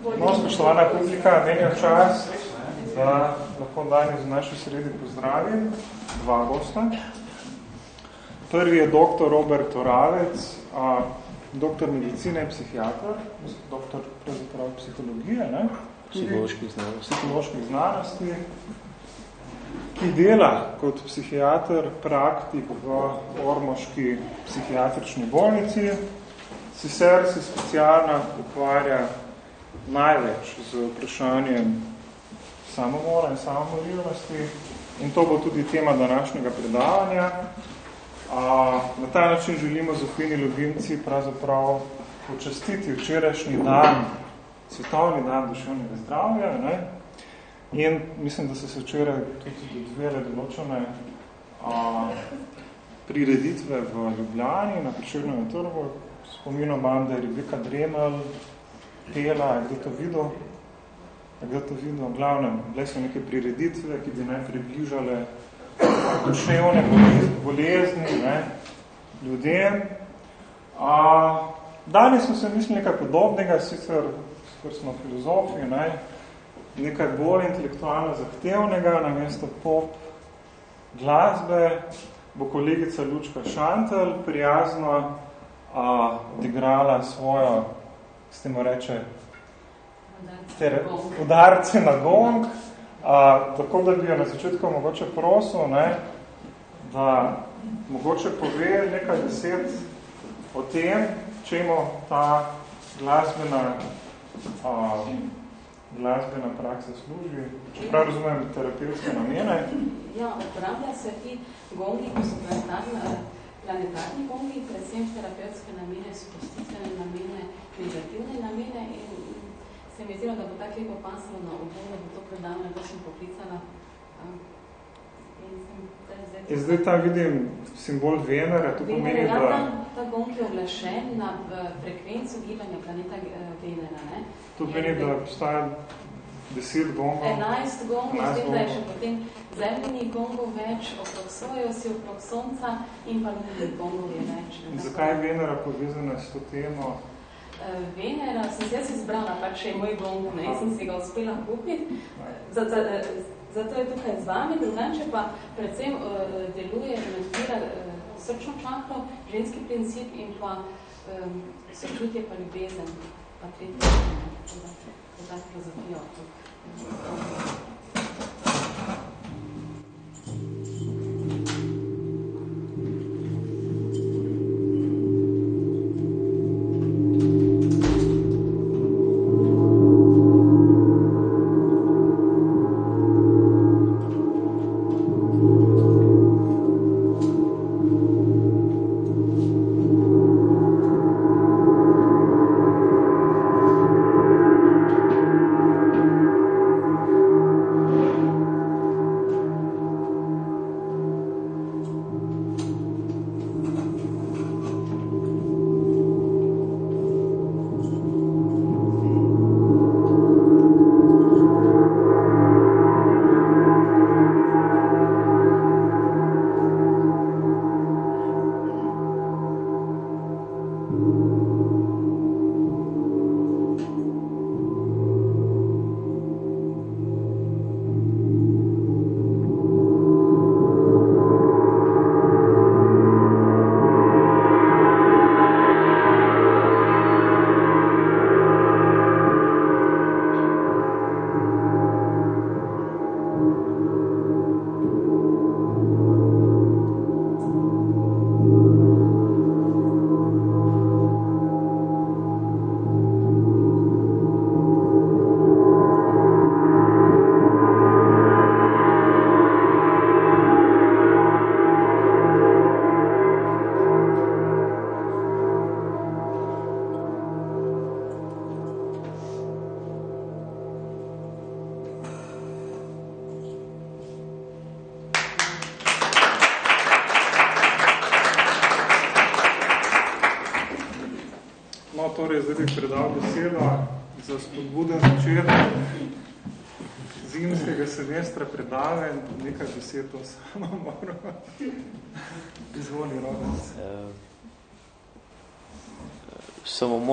No, spoštovana publika, meni je čas, da lahko danes v naši sredi pozdravim dva gosta. Prvi je dr. Robert Oravec, a, doktor medicine in psihiatr, doktor pravzaprav psihologije, ne? Psiholoških znanosti. Psiholoških znanosti, ki dela kot psihiatr praktik v Ormoški psihiatrični bolnici. Sicer se specialno ukvarja največ z vprašanjem samomora in samomorilnosti in to bo tudi tema današnjega predavanja. A, na ta način želimo Zofini Ljubimci pravzaprav počastiti včerajšnji dan, svetovni dan duševnega zdravja. Ne? In mislim, da so se včeraj tudi dodvele določene a, prireditve v Ljubljani na Preširnem trgu. Spominom imam, da je Rebeka Dremelj pela, je kdo to videl? Je kdo to videl? V glavnem, bile so neke prireditve, ki bi naj približale duševne bolezni ne, ljudem. A, danes smo se mislili nekaj podobnega, sicer, sicer smo filozofi, ne, nekaj bolj intelektualno zahtevnega, namesto pop glasbe, bo kolegica Lučka Šantel prijazno a, odigrala svojo, s temu reče, ter, udarce na gong, a, tako da bi jo na začetku mogoče prosil, ne, da mogoče pove nekaj deset o tem, čemu ta glasbena, a, glasbena praksa služi, čeprav razumem terapevtske namene. Ja, uporablja se ti gongi, ko so planetarni, planetarni gongi, predvsem terapevtske namene, sprostitvene namene, meditativne namene in se mi zdelo, da bo tako lepo pasalo na obdobje, da bo to da sem poklicala. In, zdaj, in zdaj tam vidim simbol Venera, to pomeni, Venera, da... Ta, ta gong je oglašen na frekvencu gibanja planeta Venera. Ne? To pomeni, da obstaja deset gongov. 11 gongov, s tem, da je še potem zemljeni gongov več, okrog svojo si okrog sonca in pa ljudi gongov je več. In zakaj je Venera povezana s to temo? Venera, sem se jaz izbrala, pač je moj gong, ne, sem si ga uspela kupiti. Zato, zato je tukaj z vami, drugače pa predvsem uh, deluje, meditira uh, srčno čakro, ženski princip in pa um, sočutje pa ljubezen, pa tretji, da, da, da filozofijo.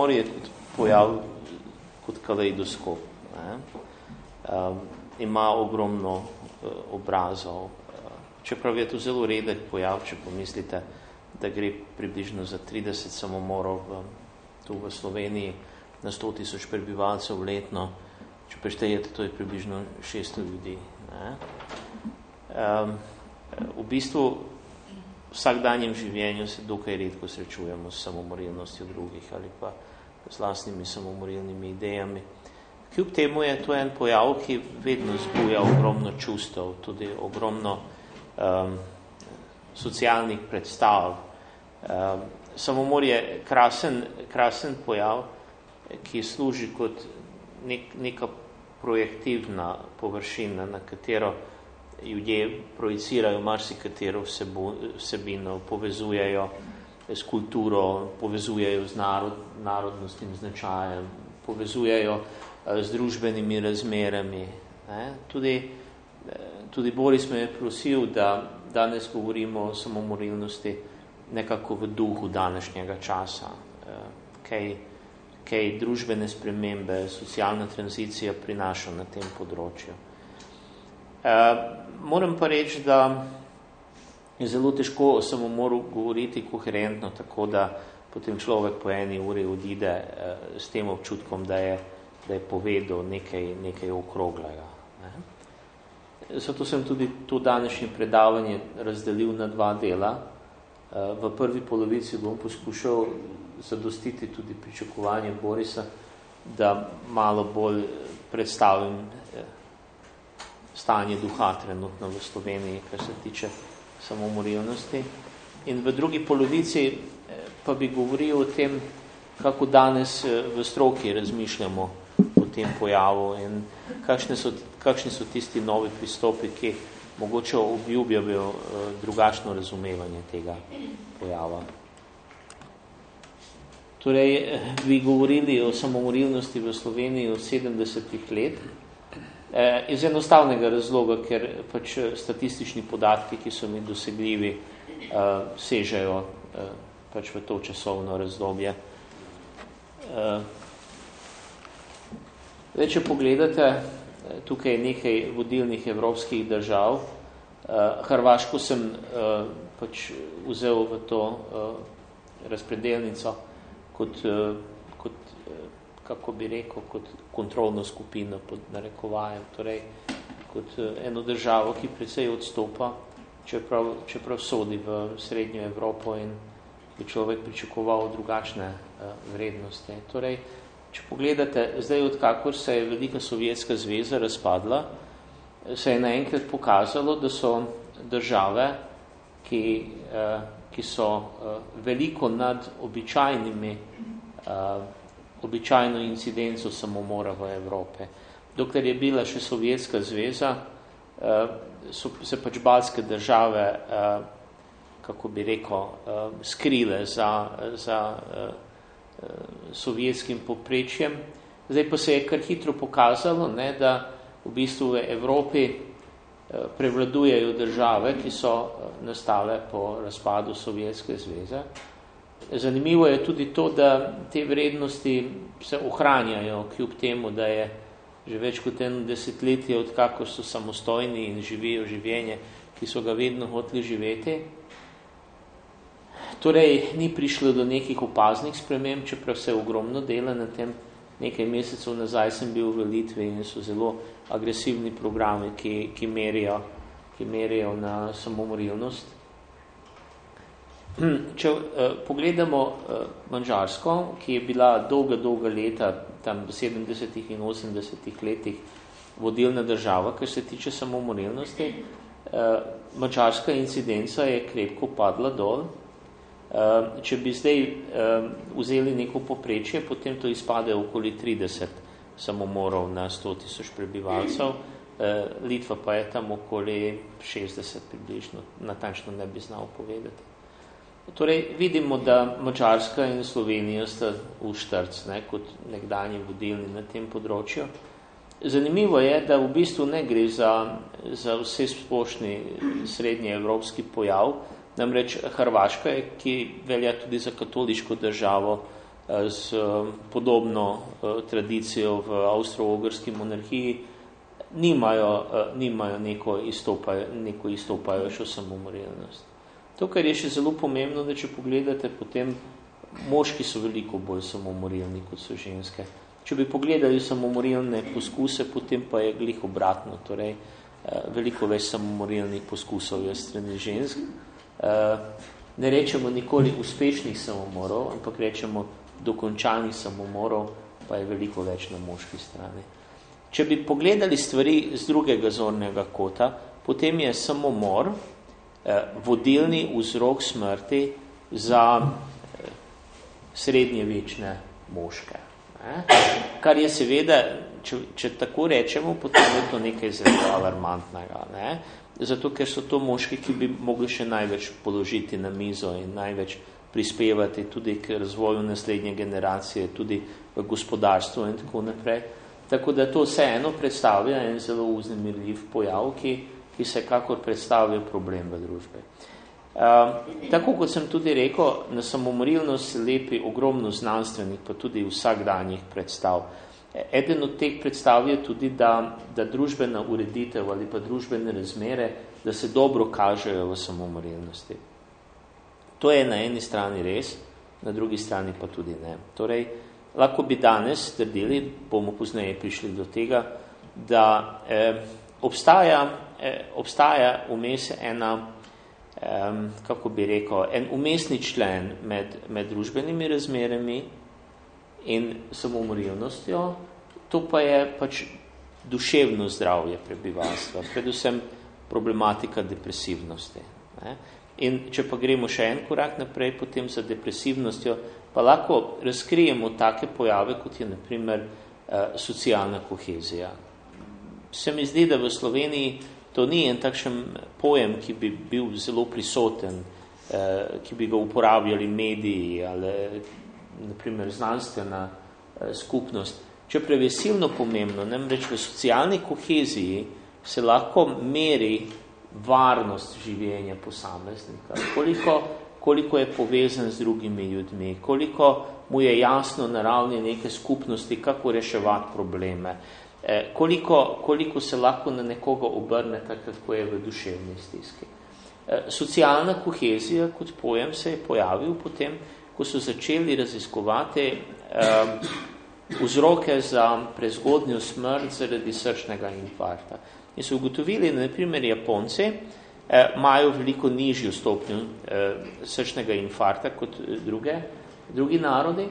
Samomor je kot pojav, kot kaleidoskop. Ne. Um, ima ogromno uh, obrazov. Uh, čeprav je to zelo redek pojav, če pomislite, da gre približno za 30 samomorov v, tu v Sloveniji na 100 tisoč prebivalcev letno. Če preštejete, to je približno 600 ljudi. Ne. Um, v bistvu vsakdanjem življenju se dokaj redko srečujemo s samomorilnostjo drugih ali pa z lastnimi samomorilnimi idejami. Kljub temu je to en pojav, ki vedno zbuja ogromno čustev, tudi ogromno um, socialnih predstav. Um, samomor je krasen, krasen pojav, ki služi kot nek, neka projektivna površina, na katero ljudje projicirajo marsikatero vsebino, povezujejo s kulturo, povezujejo z narod, narodnostnim značajem, povezujejo eh, z družbenimi razmerami. Ne? Tudi, eh, tudi Boris me je prosil, da danes govorimo o samomorilnosti nekako v duhu današnjega časa. Eh, kaj, kaj družbene spremembe, socialna tranzicija prinaša na tem področju. Moram pa reči, da je zelo težko o samomoru govoriti koherentno, tako da potem človek po eni uri odide eh, s tem občutkom, da je, da je povedal nekaj, nekaj okroglega. Ne? Zato sem tudi to današnje predavanje razdelil na dva dela. Eh, v prvi polovici bom poskušal zadostiti tudi pričakovanje Borisa, da malo bolj predstavim eh, stanje duha trenutno v Sloveniji, kar se tiče samomorilnosti. In v drugi polovici eh, pa bi govoril o tem, kako danes eh, v stroki razmišljamo o tem pojavu in kakšne so, kakšni so tisti novi pristopi, ki mogoče obljubjajo eh, drugačno razumevanje tega pojava. Torej, bi govorili o samomorilnosti v Sloveniji od 70 let, Eh, iz enostavnega razloga, ker pač eh, statistični podatki, ki so mi dosegljivi, eh, sežejo pač v to časovno razdobje. Zdaj, če pogledate, tukaj je nekaj vodilnih evropskih držav. Hrvaško sem pač vzel v to razpredelnico kot kako bi rekel, kot kontrolno skupino pod narekovajem, torej kot eh, eno državo, ki precej odstopa, čeprav, čeprav sodi v srednjo Evropo in bi človek pričakoval drugačne uh, vrednosti. Torej, če pogledate, zdaj odkakor se je Velika Sovjetska zveza razpadla, se je naenkrat pokazalo, da so države, ki, uh, ki so veliko nad običajnimi običajno incidenco samomora v Evrope. Dokler je bila še Sovjetska zveza, eh, so se pač balske države, eh, kako bi rekel, eh, skrile za, za sovjetskim poprečjem. Zdaj pa se je kar hitro pokazalo, ne, da v bistvu v Evropi prevladujejo države, ki so nastale po razpadu Sovjetske zveze. Zanimivo je tudi to, da te vrednosti se ohranjajo, kljub temu, da je že več kot eno desetletje, odkako so samostojni in živijo življenje, ki so ga vedno hoteli živeti. Torej, ni prišlo do nekih opaznih sprememb, čeprav se ogromno dela na tem. Nekaj mesecev nazaj sem bil v Litvi in so zelo agresivni programi, ki, ki, merijo, ki merijo na samomorilnost. Če uh, pogledamo uh, Mađarsko, ki je bila dolga, dolga leta, tam v 70 in 80 letih, vodilna država, kar se tiče samomorilnosti, uh, Mađarska incidenca je krepko padla dol. Uh, če bi zdaj uh, vzeli neko poprečje, potem to izpade okoli 30 samomorov na 100 tisoč prebivalcev, uh, Litva pa je tam okoli 60 približno, natančno ne bi znal povedati. Torej, vidimo, da Mačarska in Slovenija sta v štrc, ne, kot nekdanji vodilni na tem področju. Zanimivo je, da v bistvu ne gre za, za vse splošni srednji evropski pojav, namreč Hrvaška, ki velja tudi za katoliško državo, z podobno tradicijo v avstro-ogrski monarhiji, nimajo, nimajo neko, istopajo, neko istopajošo samomorilnost. To, kar je še zelo pomembno, da če pogledate, potem moški so veliko bolj samomorilni, kot so ženske. Če bi pogledali samomorilne poskuse, potem pa je glih obratno, torej veliko več samomorilnih poskusov je strani žensk. Ne rečemo nikoli uspešnih samomorov, ampak rečemo dokončanih samomorov, pa je veliko več na moški strani. Če bi pogledali stvari z drugega zornega kota, potem je samomor vodilni vzrok smrti za srednjevečne moške. Kar je seveda, če, če tako rečemo, potem je to nekaj zelo alarmantnega. Ne? Zato, ker so to moški, ki bi mogli še največ položiti na mizo in največ prispevati tudi k razvoju naslednje generacije, tudi v gospodarstvu in tako naprej. Tako da to vseeno predstavlja en zelo uznemirljiv pojav, ki, ki se kakor predstavlja problem v družbi. Uh, tako kot sem tudi rekel, na samomorilnost lepi ogromno znanstvenih, pa tudi vsakdanjih predstav. Eden od teh predstav je tudi, da, da družbena ureditev ali pa družbene razmere, da se dobro kažejo v samomorilnosti. To je na eni strani res, na drugi strani pa tudi ne. Torej, lahko bi danes trdili, bomo pozneje prišli do tega, da eh, obstaja, eh, obstaja vmes ena um, kako bi rekel, en umestni člen med, med družbenimi razmerami in samomorilnostjo, to pa je pač duševno zdravje prebivalstva, predvsem problematika depresivnosti. Ne? In če pa gremo še en korak naprej, potem za depresivnostjo, pa lahko razkrijemo take pojave, kot je naprimer eh, socialna kohezija. Se mi zdi, da v Sloveniji to ni en takšen pojem, ki bi bil zelo prisoten, eh, ki bi ga uporabljali mediji ali naprimer znanstvena eh, skupnost. Čeprav je silno pomembno, namreč v socialni koheziji se lahko meri varnost življenja posameznika, koliko, koliko je povezan z drugimi ljudmi, koliko mu je jasno na ravni neke skupnosti, kako reševati probleme. Eh, koliko, koliko se lahko na nekoga obrne, kako je v duševni stiski. Eh, socialna kohezija kot pojem se je pojavil potem, ko so začeli raziskovati um, vzroke za prezgodnjo smrt zaradi srčnega infarkta. In so ugotovili, da naprimer Japonci eh, imajo veliko nižjo stopnjo eh, srčnega infarkta kot druge, drugi narodi,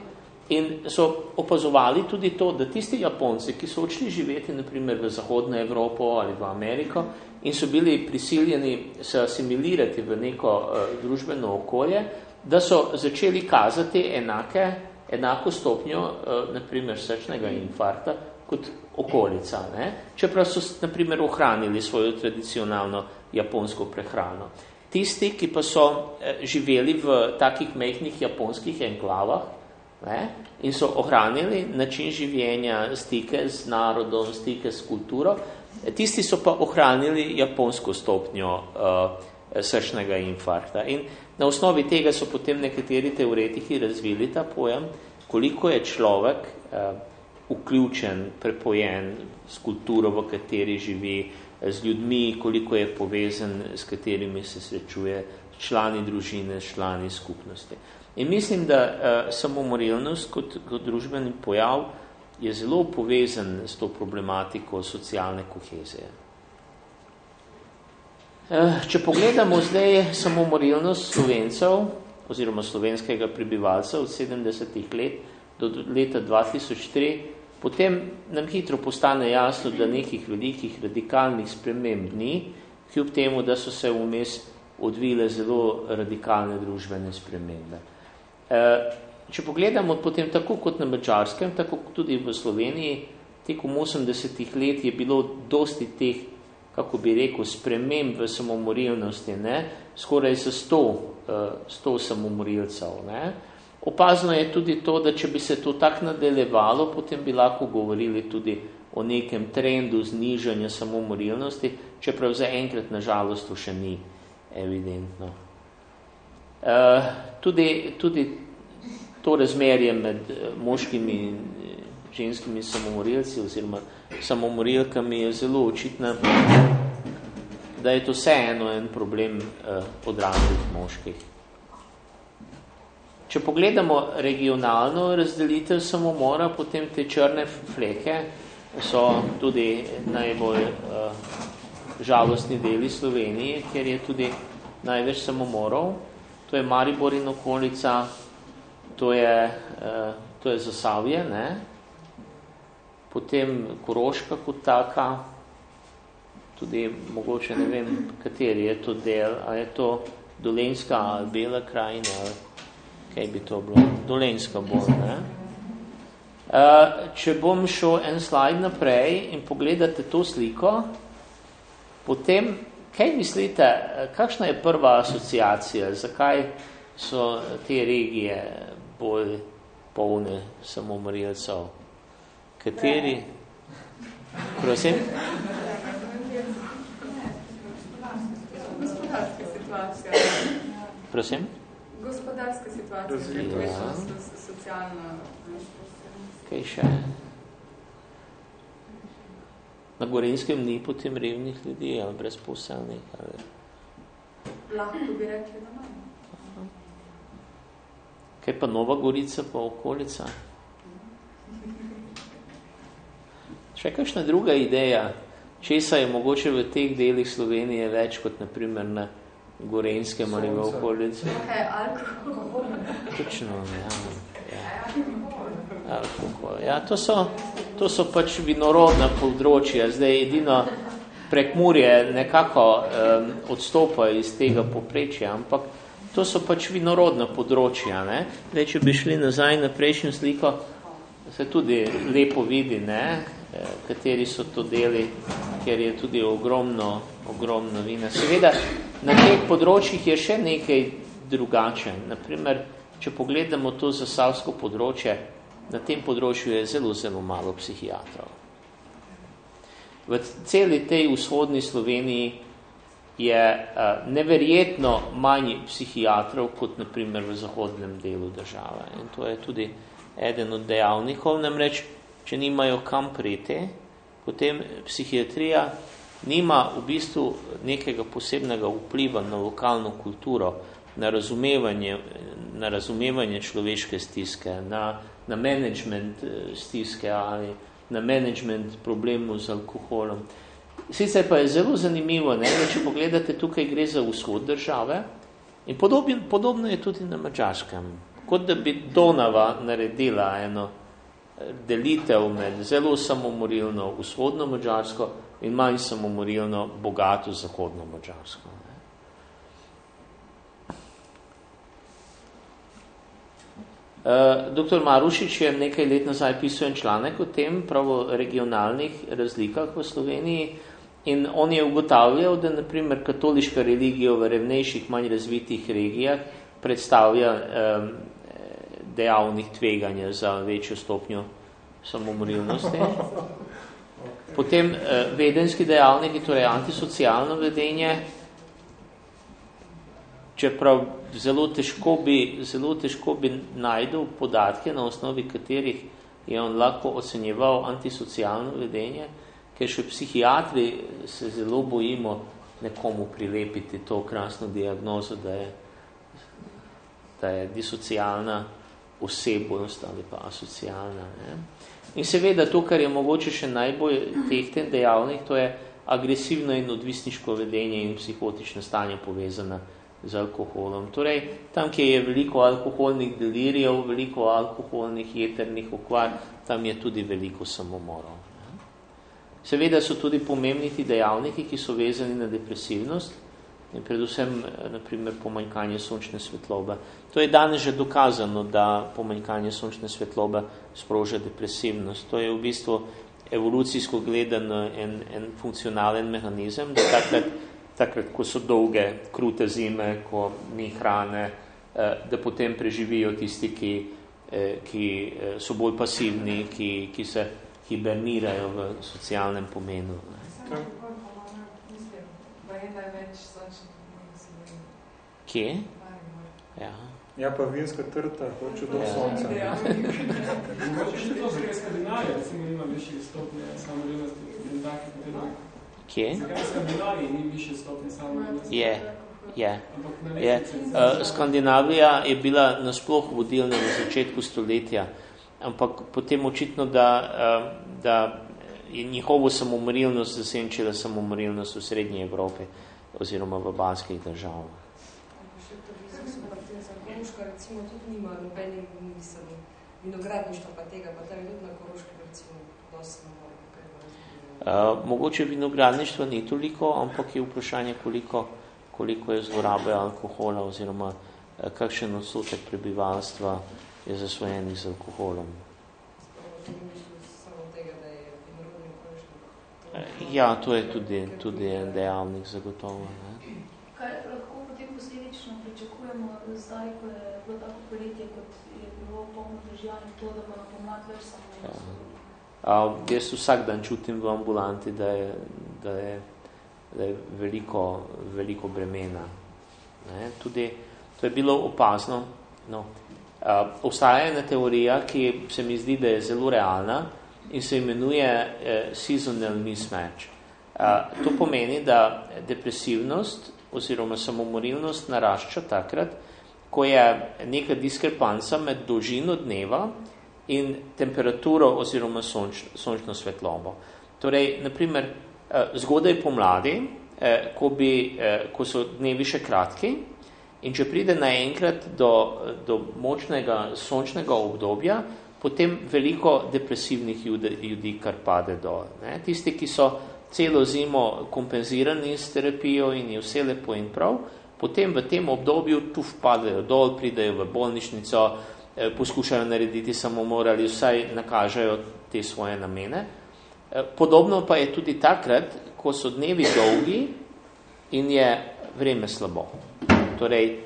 In so opazovali tudi to, da tisti Japonci, ki so odšli živeti naprimer v Zahodno Evropo ali v Ameriko in so bili prisiljeni se asimilirati v neko uh, družbeno okolje, da so začeli kazati enake, enako stopnjo uh, naprimer srčnega infarkta kot okolica. Ne? Čeprav so naprimer ohranili svojo tradicionalno japonsko prehrano. Tisti, ki pa so uh, živeli v takih mehnih japonskih enklavah, ne? in so ohranili način življenja, stike z narodom, stike s kulturo. Tisti so pa ohranili japonsko stopnjo uh, srčnega infarkta. In na osnovi tega so potem nekateri teoretiki razvili ta pojem, koliko je človek uh, vključen, prepojen s kulturo, v kateri živi, z ljudmi, koliko je povezan, s katerimi se srečuje, člani družine, člani skupnosti. In mislim, da uh, samomorilnost kot, kot družbeni pojav je zelo povezan s to problematiko socialne kohezije. Uh, če pogledamo zdaj samomorilnost slovencev oziroma slovenskega prebivalca od 70 let do leta 2003, potem nam hitro postane jasno, da nekih velikih radikalnih sprememb ni, kljub temu, da so se vmes odvile zelo radikalne družbene spremembe. Eh, če pogledamo potem tako kot na Mačarskem, tako tudi v Sloveniji, tekom 80 let je bilo dosti teh, kako bi rekel, sprememb v samomorilnosti, ne? skoraj za 100, 100 eh, samomorilcev. Ne? Opazno je tudi to, da če bi se to tak nadaljevalo, potem bi lahko govorili tudi o nekem trendu znižanja samomorilnosti, čeprav za enkrat na žalost to še ni evidentno. Uh, tudi, tudi to razmerje med moškimi in ženskimi samomorilci oziroma samomorilkami je zelo očitna, da je to vse eno en problem eh, odraslih moških. Če pogledamo regionalno razdelitev samomora, potem te črne fleke so tudi najbolj uh, žalostni deli Slovenije, ker je tudi največ samomorov. To je Maribor in okolica, to je, uh, to je Zasavje, ne? potem Koroška kot taka, tudi mogoče ne vem, kateri je to del, a je to Dolenska ali Bela krajina, ali kaj bi to bilo, Dolenska bolj, ne? Uh, če bom šel en slajd naprej in pogledate to sliko, potem, kaj mislite, kakšna je prva asociacija, zakaj so te regije bolj polne samomorilcev? Kateri? Prosim? Gospodarska situacija. Prosim? Gospodarska situacija, ja. je socialna. Kaj še? Na Gorenskem ni potem revnih ljudi ali brezposelnih? Ali... Lahko bi rekli, da manj. Kaj pa Nova Gorica pa okolica? Še kakšna druga ideja, česa je mogoče v teh delih Slovenije več kot naprimer na Gorenskem ali v okolici? Kaj, alkohol. Točno, ja. ja. Alkohol. Ja, to so, to so pač vinorodna področja. Zdaj edino prekmurje nekako um, odstopa iz tega poprečja, ampak to so pač vinorodna področja. Ne? Zdaj, če bi šli nazaj na prejšnjo sliko, se tudi lepo vidi, ne? Eh, kateri so to deli, ker je tudi ogromno, ogromno vina. Seveda, na teh področjih je še nekaj drugače. Naprimer, če pogledamo to zasavsko področje, na tem področju je zelo, zelo malo psihiatrov. V celi tej vzhodni Sloveniji je uh, neverjetno manj psihiatrov kot naprimer v zahodnem delu države. In to je tudi eden od dejavnikov, namreč če nimajo kam priti, potem psihiatrija nima v bistvu nekega posebnega vpliva na lokalno kulturo, na razumevanje, na razumevanje človeške stiske, na, na management eh, stiske ali na management problemov z alkoholom. Sicer pa je zelo zanimivo, ne, da če pogledate, tukaj gre za vzhod države in podobno, podobno je tudi na Mačarskem. Kot da bi Donava naredila eno delitev med zelo samomorilno vzhodno Mačarsko in manj samomorilno bogato zahodno Mačarsko. Uh, Dr. Marušič je nekaj let nazaj pisal en članek o tem, pravo regionalnih razlikah v Sloveniji in on je ugotavljal, da naprimer katoliška religija v revnejših, manj razvitih regijah predstavlja um, dejavnih tveganja za večjo stopnjo samomorilnosti. Potem eh, vedenski dejavniki, torej antisocialno vedenje, čeprav zelo težko bi, zelo težko bi najdel podatke, na osnovi katerih je on lahko ocenjeval antisocialno vedenje, ker še psihiatri se zelo bojimo nekomu prilepiti to krasno diagnozo, da je, da je disocialna osebnost ali pa asocialna. Ne? In seveda to, kar je mogoče še najbolj tehten dejavnik, to je agresivno in odvisniško vedenje in psihotično stanje povezana z alkoholom. Torej, tam, kjer je veliko alkoholnih delirijev, veliko alkoholnih jeternih okvar, tam je tudi veliko samomorov. Seveda so tudi pomembni ti dejavniki, ki so vezani na depresivnost, in predvsem naprimer pomanjkanje sončne svetlobe. To je danes že dokazano, da pomanjkanje sončne svetlobe sproža depresivnost. To je v bistvu evolucijsko gledano en, en funkcionalen mehanizem, da takrat, takrat, ko so dolge, krute zime, ko ni hrane, eh, da potem preživijo tisti, ki, eh, ki so bolj pasivni, ki, ki se hibernirajo v socialnem pomenu. Kje? Ja. Ja, pa vinska trta, hoče do Ja. sonca. Mogoče še to, zakaj Skandinavija, recimo, nima višje stopnje samomorilnosti, in take potem. Kje? Je, je. Je. Uh, Skandinavija je bila nasploh vodilna na začetku stoletja, ampak potem očitno, da, uh, da je njihovo samomorilnost zasenčila samomorilnost v srednji Evropi oziroma v balskih državah. Recimo tudi nima nobenih, mislim, vinogradništva pa tega, pa tam je tudi na Koroški recimo dosti mogoče vinogradništva ni toliko, ampak je vprašanje, koliko, koliko je zlorabe alkohola oziroma uh, kakšen odstotek prebivalstva je zasvojenih z alkoholom. Uh, ja, to je tudi, tudi en dejavnik zagotovo. Ne? Kaj lahko potem posledično pričakujemo zdaj, ko je bilo tako poletje, kot je bilo polno državnih, to, da bo na pomlad več samo Uh, jaz vsak dan čutim v ambulanti, da je, da je, da je veliko, veliko bremena. Ne? Tudi, to je bilo opazno. No. Uh, obstaja ena teorija, ki se mi zdi, da je zelo realna in se imenuje uh, seasonal mismatch. Uh, to pomeni, da depresivnost oziroma samomorilnost narašča takrat, ko je neka diskrepanca med dolžino dneva in temperaturo oziroma sonč, sončno svetlobo. Torej, naprimer, zgodaj pomladi, ko, bi, ko so dnevi še kratki in če pride naenkrat do, do močnega sončnega obdobja, potem veliko depresivnih ljudi, ljudi kar pade dol. Ne? Tisti, ki so celo zimo kompenzirani s terapijo in je vse lepo in prav, potem v tem obdobju tu padajo dol, pridejo v bolnišnico, poskušajo narediti samomor ali vsaj nakažejo te svoje namene. Podobno pa je tudi takrat, ko so dnevi dolgi in je vreme slabo. Torej,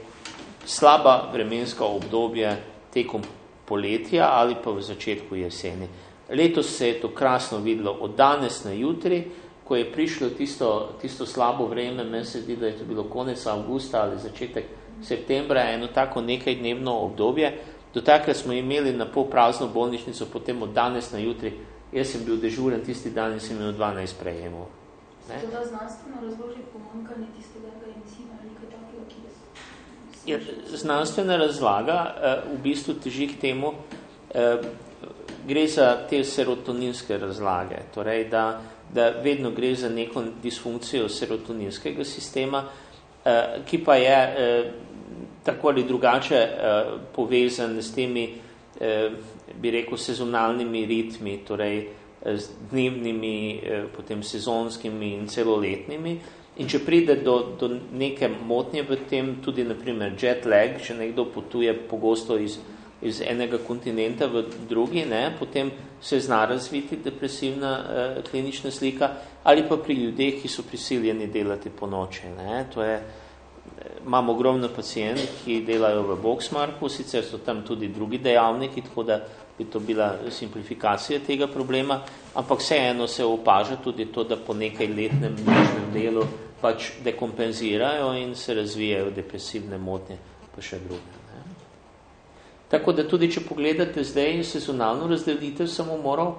slaba vremenska obdobje tekom poletja ali pa v začetku jeseni. Letos se je to krasno videlo od danes na jutri, ko je prišlo tisto, tisto slabo vreme, meni se zdi, da je to bilo konec avgusta ali začetek septembra, eno tako nekaj dnevno obdobje, Do takrat smo imeli na pol prazno bolnišnico, potem od danes na jutri, jaz sem bil dežuren tisti dan in sem imel 12 prejemov. Ne? To da znanstveno razloži pomankanje tistega enzima ali kaj takega, ki je... Ja, znanstvena razlaga uh, v bistvu teži k temu, uh, gre za te serotoninske razlage, torej da, da vedno gre za neko disfunkcijo serotoninskega sistema, uh, ki pa je tako ali drugače eh, povezan s temi, eh, bi rekel, sezonalnimi ritmi, torej z dnevnimi, eh, potem sezonskimi in celoletnimi. In če pride do, do neke motnje v tem, tudi naprimer jet lag, če nekdo potuje pogosto iz, iz enega kontinenta v drugi, ne, potem se zna razviti depresivna eh, klinična slika, ali pa pri ljudeh, ki so prisiljeni delati po noči. Ne. To je, imam ogromno pacijent, ki delajo v Boxmarku, sicer so tam tudi drugi dejavniki, tako da bi to bila simplifikacija tega problema, ampak vseeno se opaža tudi to, da po nekaj letnem nočnem delu pač dekompenzirajo in se razvijajo depresivne motnje, pa še druge. Ne? Tako da tudi, če pogledate zdaj sezonalno razdelitev samomorov,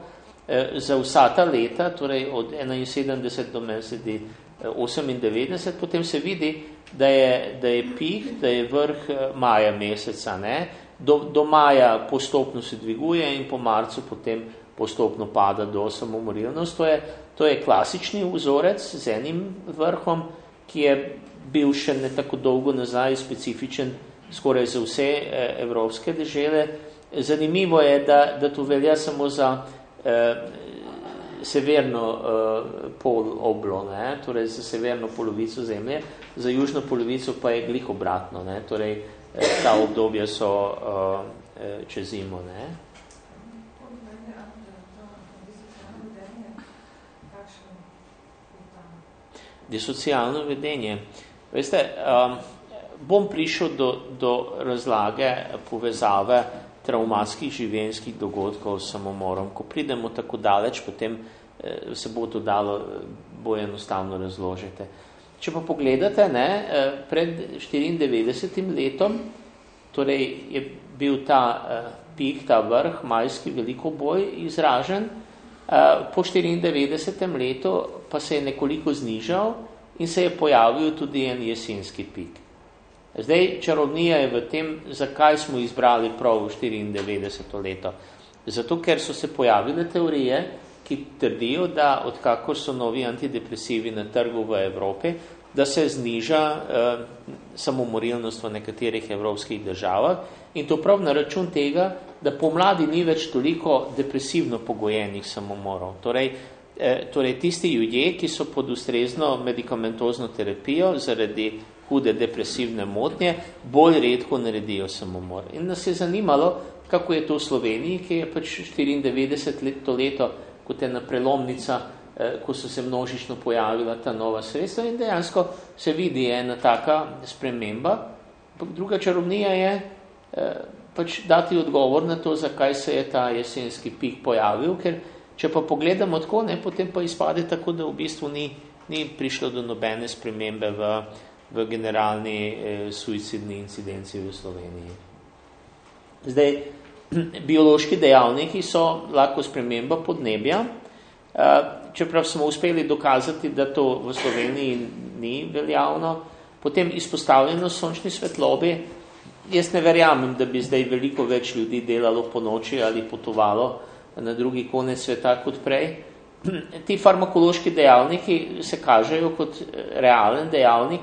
za vsa ta leta, torej od 71 do mesedi 98, potem se vidi, da je, da je pih, da je vrh maja meseca. Ne? Do, do maja postopno se dviguje in po marcu potem postopno pada do samomorilnost. To je, to je klasični vzorec z enim vrhom, ki je bil še ne tako dolgo nazaj specifičen skoraj za vse evropske dežele. Zanimivo je, da, da to velja samo za eh, severno uh, pol oblo, ne? torej za severno polovico zemlje, za južno polovico pa je glih obratno, ne? torej ta obdobja so uh, čez zimo. Ne? Disocialno vedenje. Veste, um, bom prišel do, do razlage povezave traumatskih življenjskih dogodkov s samomorom. Ko pridemo tako daleč, potem eh, se bo to dalo bolj enostavno razložiti. Če pa pogledate, ne, eh, pred 94 letom torej je bil ta pik, ta vrh, majski veliko bolj izražen, po 94. letu pa se je nekoliko znižal in se je pojavil tudi en jesenski pik. Zdaj, čarovnija je v tem, zakaj smo izbrali prav 94. leto. Zato, ker so se pojavile teorije, ki trdijo, da odkakor so novi antidepresivi na trgu v Evropi, da se zniža eh, samomorilnost v nekaterih evropskih državah in to prav na račun tega, da pomladi ni več toliko depresivno pogojenih samomorov. Torej, eh, torej tisti ljudje, ki so pod ustrezno medikamentozno terapijo zaradi hude depresivne motnje, bolj redko naredijo samomor. In nas je zanimalo, kako je to v Sloveniji, ki je pač 94 leto, leto kot ena prelomnica, eh, ko so se množično pojavila ta nova sredstva in dejansko se vidi ena taka sprememba. Druga čarobnija je eh, pač dati odgovor na to, zakaj se je ta jesenski pik pojavil, ker če pa pogledamo tako, ne, potem pa izpade tako, da v bistvu ni, ni prišlo do nobene spremembe v v generalni eh, suicidni incidenci v Sloveniji. Zdaj, biološki dejavniki so lahko sprememba podnebja, eh, čeprav smo uspeli dokazati, da to v Sloveniji ni veljavno, potem izpostavljeno sončni svetlobi, jaz ne verjamem, da bi zdaj veliko več ljudi delalo po noči ali potovalo na drugi konec sveta kot prej. Ti farmakološki dejavniki se kažejo kot realen dejavnik,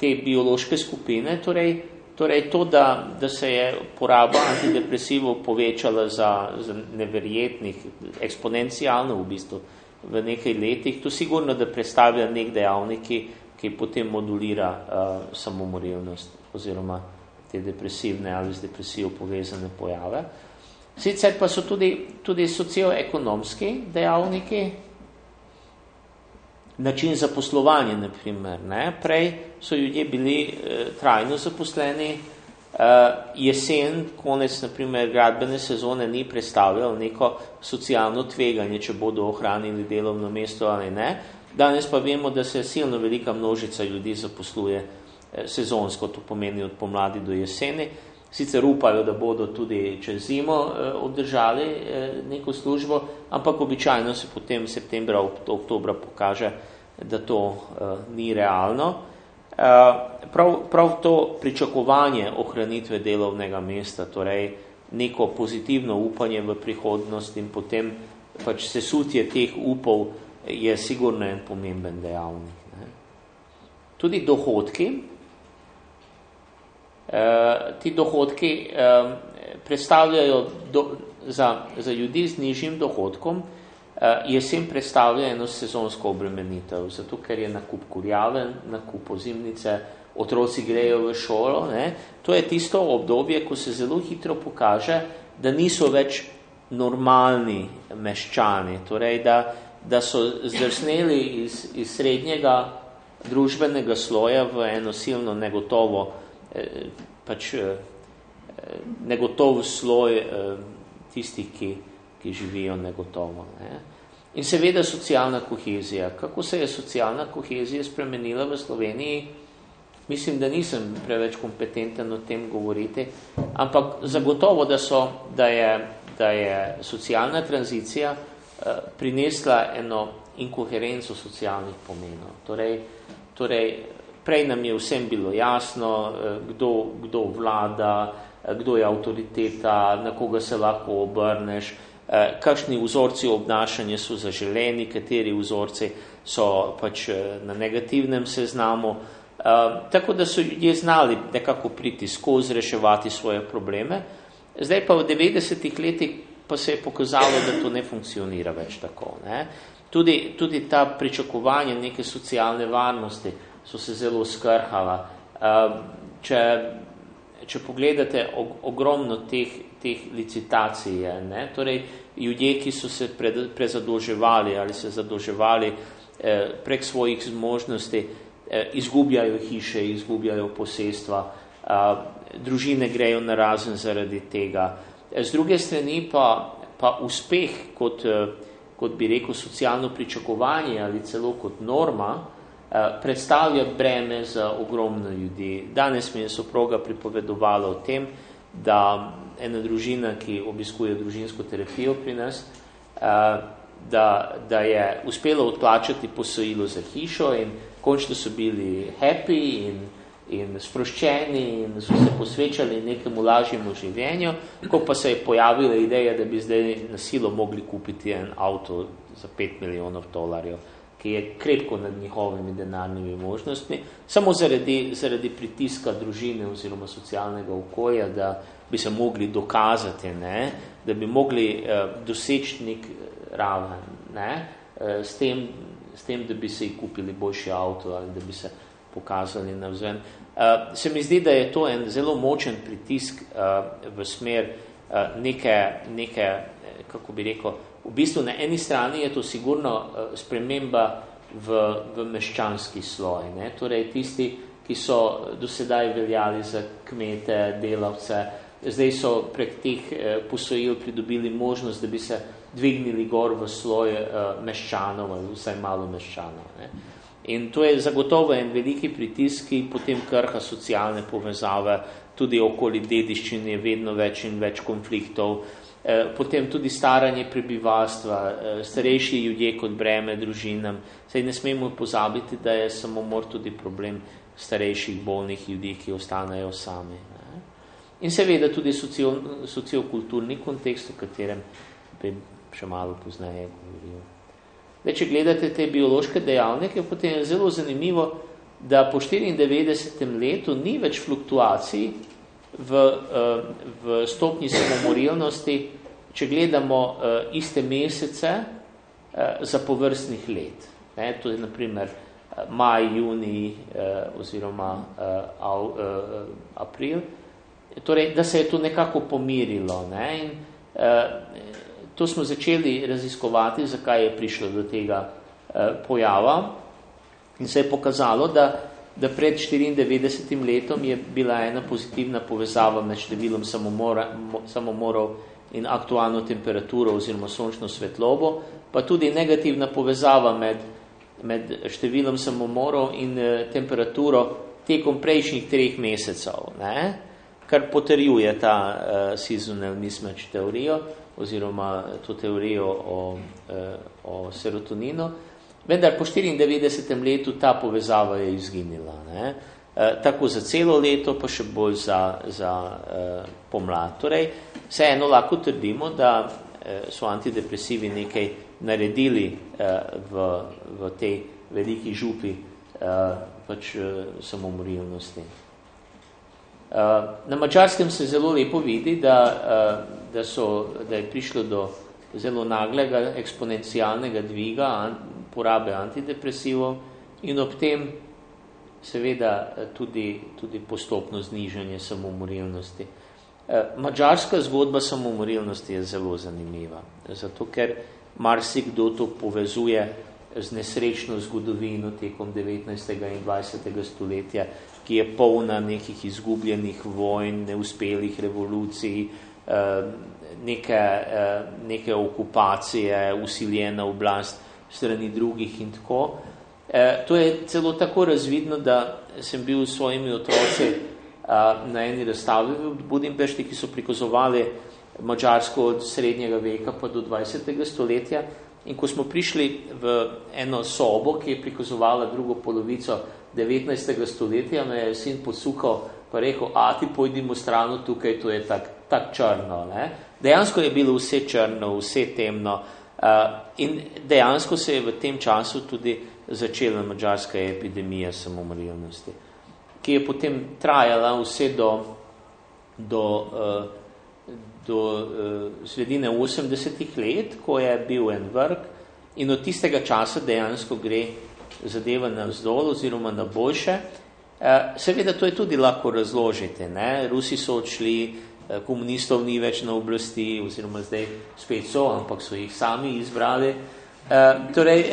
te biološke skupine, torej, torej to, da, da se je poraba antidepresivov povečala za, za neverjetnih, eksponencialno v bistvu v nekaj letih, to sigurno, da predstavlja nek dejavnik, ki, ki potem modulira uh, samomorilnost oziroma te depresivne ali z depresijo povezane pojave. Sicer pa so tudi, tudi socioekonomski dejavniki, način zaposlovanja, na primer. Ne? Prej so ljudje bili eh, trajno zaposleni, eh, jesen, konec, na primer, gradbene sezone ni predstavljal neko socialno tveganje, če bodo ohranili delovno mesto ali ne. Danes pa vemo, da se silno velika množica ljudi zaposluje eh, sezonsko, to pomeni od pomladi do jeseni. Sicer upajo, da bodo tudi čez zimo eh, obdržali eh, neko službo, ampak običajno se potem septembra, oktobra pokaže, da to eh, ni realno. Prav, prav to pričakovanje ohranitve delovnega mesta, torej neko pozitivno upanje v prihodnost in potem pač sesutje teh upov je sigurno en pomemben dejavnik. Ne. Tudi dohodki, ti dohodki uh, predstavljajo do, za, za ljudi z nižjim dohodkom, uh, jesen predstavlja eno sezonsko obremenitev, zato ker je nakup kurjaven, nakup ozimnice, otroci grejo v šolo. Ne? To je tisto obdobje, ko se zelo hitro pokaže, da niso več normalni meščani, torej da, da so zdrsneli iz, iz srednjega družbenega sloja v eno silno negotovo Eh, pač eh, negotov sloj eh, tistih, ki, ki živijo negotovo. Ne. In seveda socialna kohezija. Kako se je socialna kohezija spremenila v Sloveniji? Mislim, da nisem preveč kompetenten o tem govoriti, ampak zagotovo, da, so, da, je, da je socialna tranzicija prinesla eno inkoherenco socialnih pomenov. Torej, torej Prej nam je vsem bilo jasno, eh, kdo, kdo vlada, eh, kdo je avtoriteta, na koga se lahko obrneš, eh, kakšni vzorci obnašanja so zaželeni, kateri vzorci so pač na negativnem seznamu. Tako da so ljudje znali nekako priti skozi, reševati svoje probleme. Zdaj pa v 90-ih letih pa se je pokazalo, da to ne funkcionira več tako. Ne? Tudi, tudi ta pričakovanje neke socialne varnosti, so se zelo skrhala. Če, če pogledate ogromno teh, teh licitacij, je, ne? torej ljudje, ki so se prezadolževali ali se zadolževali eh, prek svojih zmožnosti, eh, izgubljajo hiše, izgubljajo posestva, družine grejo na razen zaradi tega. Z druge strani pa, pa uspeh kot, eh, kot bi rekel socialno pričakovanje ali celo kot norma, predstavlja breme za ogromno ljudi. Danes mi je soproga pripovedovala o tem, da ena družina, ki obiskuje družinsko terapijo pri nas, da, da je uspela odplačati posojilo za hišo in končno so bili happy in, in sproščeni in so se posvečali nekemu lažjemu življenju, ko pa se je pojavila ideja, da bi zdaj na silo mogli kupiti en avto za 5 milijonov dolarjev ki je krepko nad njihovimi denarnimi možnostmi, samo zaradi, zaradi pritiska družine oziroma socialnega okolja, da bi se mogli dokazati, ne, da bi mogli uh, doseči nek raven, ne, uh, s, tem, s tem, da bi se kupili boljši avto ali da bi se pokazali navzven. Uh, se mi zdi, da je to en zelo močen pritisk uh, v smer uh, neke, neke, kako bi rekel, v bistvu na eni strani je to sigurno uh, sprememba v, v meščanski sloj. Ne? Torej tisti, ki so dosedaj veljali za kmete, delavce, zdaj so prek teh uh, posojil pridobili možnost, da bi se dvignili gor v sloj meščanov ali vsaj malo meščanov. Ne? In to je zagotovo en veliki pritisk, ki potem krha socialne povezave, tudi okoli dediščine je vedno več in več konfliktov, Eh, potem tudi staranje prebivalstva, eh, starejši ljudje kot breme družinam. Sej ne smemo pozabiti, da je samomor tudi problem starejših bolnih ljudi, ki ostanejo sami. In seveda tudi socio, sociokulturni kontekst, v katerem bi še malo poznaje govoril. Zdaj, če gledate te biološke dejavnike, potem je zelo zanimivo, da po 94. letu ni več fluktuacij v, eh, v stopni samomorilnosti, če gledamo uh, iste mesece uh, za povrstnih let. Ne, to je naprimer maj, juni oziroma av, april. Torej, da se je to nekako pomirilo. Ne, in, to smo začeli raziskovati, zakaj je prišlo do tega pojava. In se je pokazalo, da da pred 94 letom je bila ena pozitivna povezava med številom samomora, samomorov in aktualno temperaturo oziroma sončno svetlobo, pa tudi negativna povezava med, med številom samomorov in e, temperaturo tekom prejšnjih treh mesecev, ne? kar potrjuje ta uh, seasonal mismatch teorijo oziroma to teorijo o, uh, o serotoninu. Vendar po 94. letu ta povezava je izginila. Ne? E, tako za celo leto, pa še bolj za, za e, pomlad. Torej, vseeno lahko trdimo, da e, so antidepresivi nekaj naredili e, v, v tej veliki župi e, pač e, samomorilnosti. E, na mačarskem se zelo lepo vidi, da, e, da, so, da je prišlo do zelo naglega eksponencialnega dviga porabe antidepresivov in ob tem seveda tudi, tudi postopno znižanje samomorilnosti. Eh, Mačarska zgodba samomorilnosti je zelo zanimiva, zato ker marsikdo to povezuje z nesrečno zgodovino tekom 19. in 20. stoletja, ki je polna nekih izgubljenih vojn, neuspelih revolucij, eh, neke, eh, neke okupacije, usiljena oblast strani drugih in tako. E, to je celo tako razvidno, da sem bil s svojimi otroci a, na eni razstavi v Budimpešti, ki so prikazovali Mačarsko od srednjega veka pa do 20. stoletja. In ko smo prišli v eno sobo, ki je prikazovala drugo polovico 19. stoletja, me je sin posukal pa rekel, a ti pojdimo strano tukaj, to je tak, tak črno. Ne? Dejansko je bilo vse črno, vse temno, in dejansko se je v tem času tudi začela mađarska epidemija samomorilnosti, ki je potem trajala vse do, do, uh, do uh, sredine 80 let, ko je bil en vrk in od tistega časa dejansko gre zadeva na vzdol oziroma na boljše. Seveda to je tudi lahko razložite. Ne? Rusi so odšli, Eh, komunistov ni več na oblasti, oziroma zdaj spet so, ampak so jih sami izbrali. Uh, torej,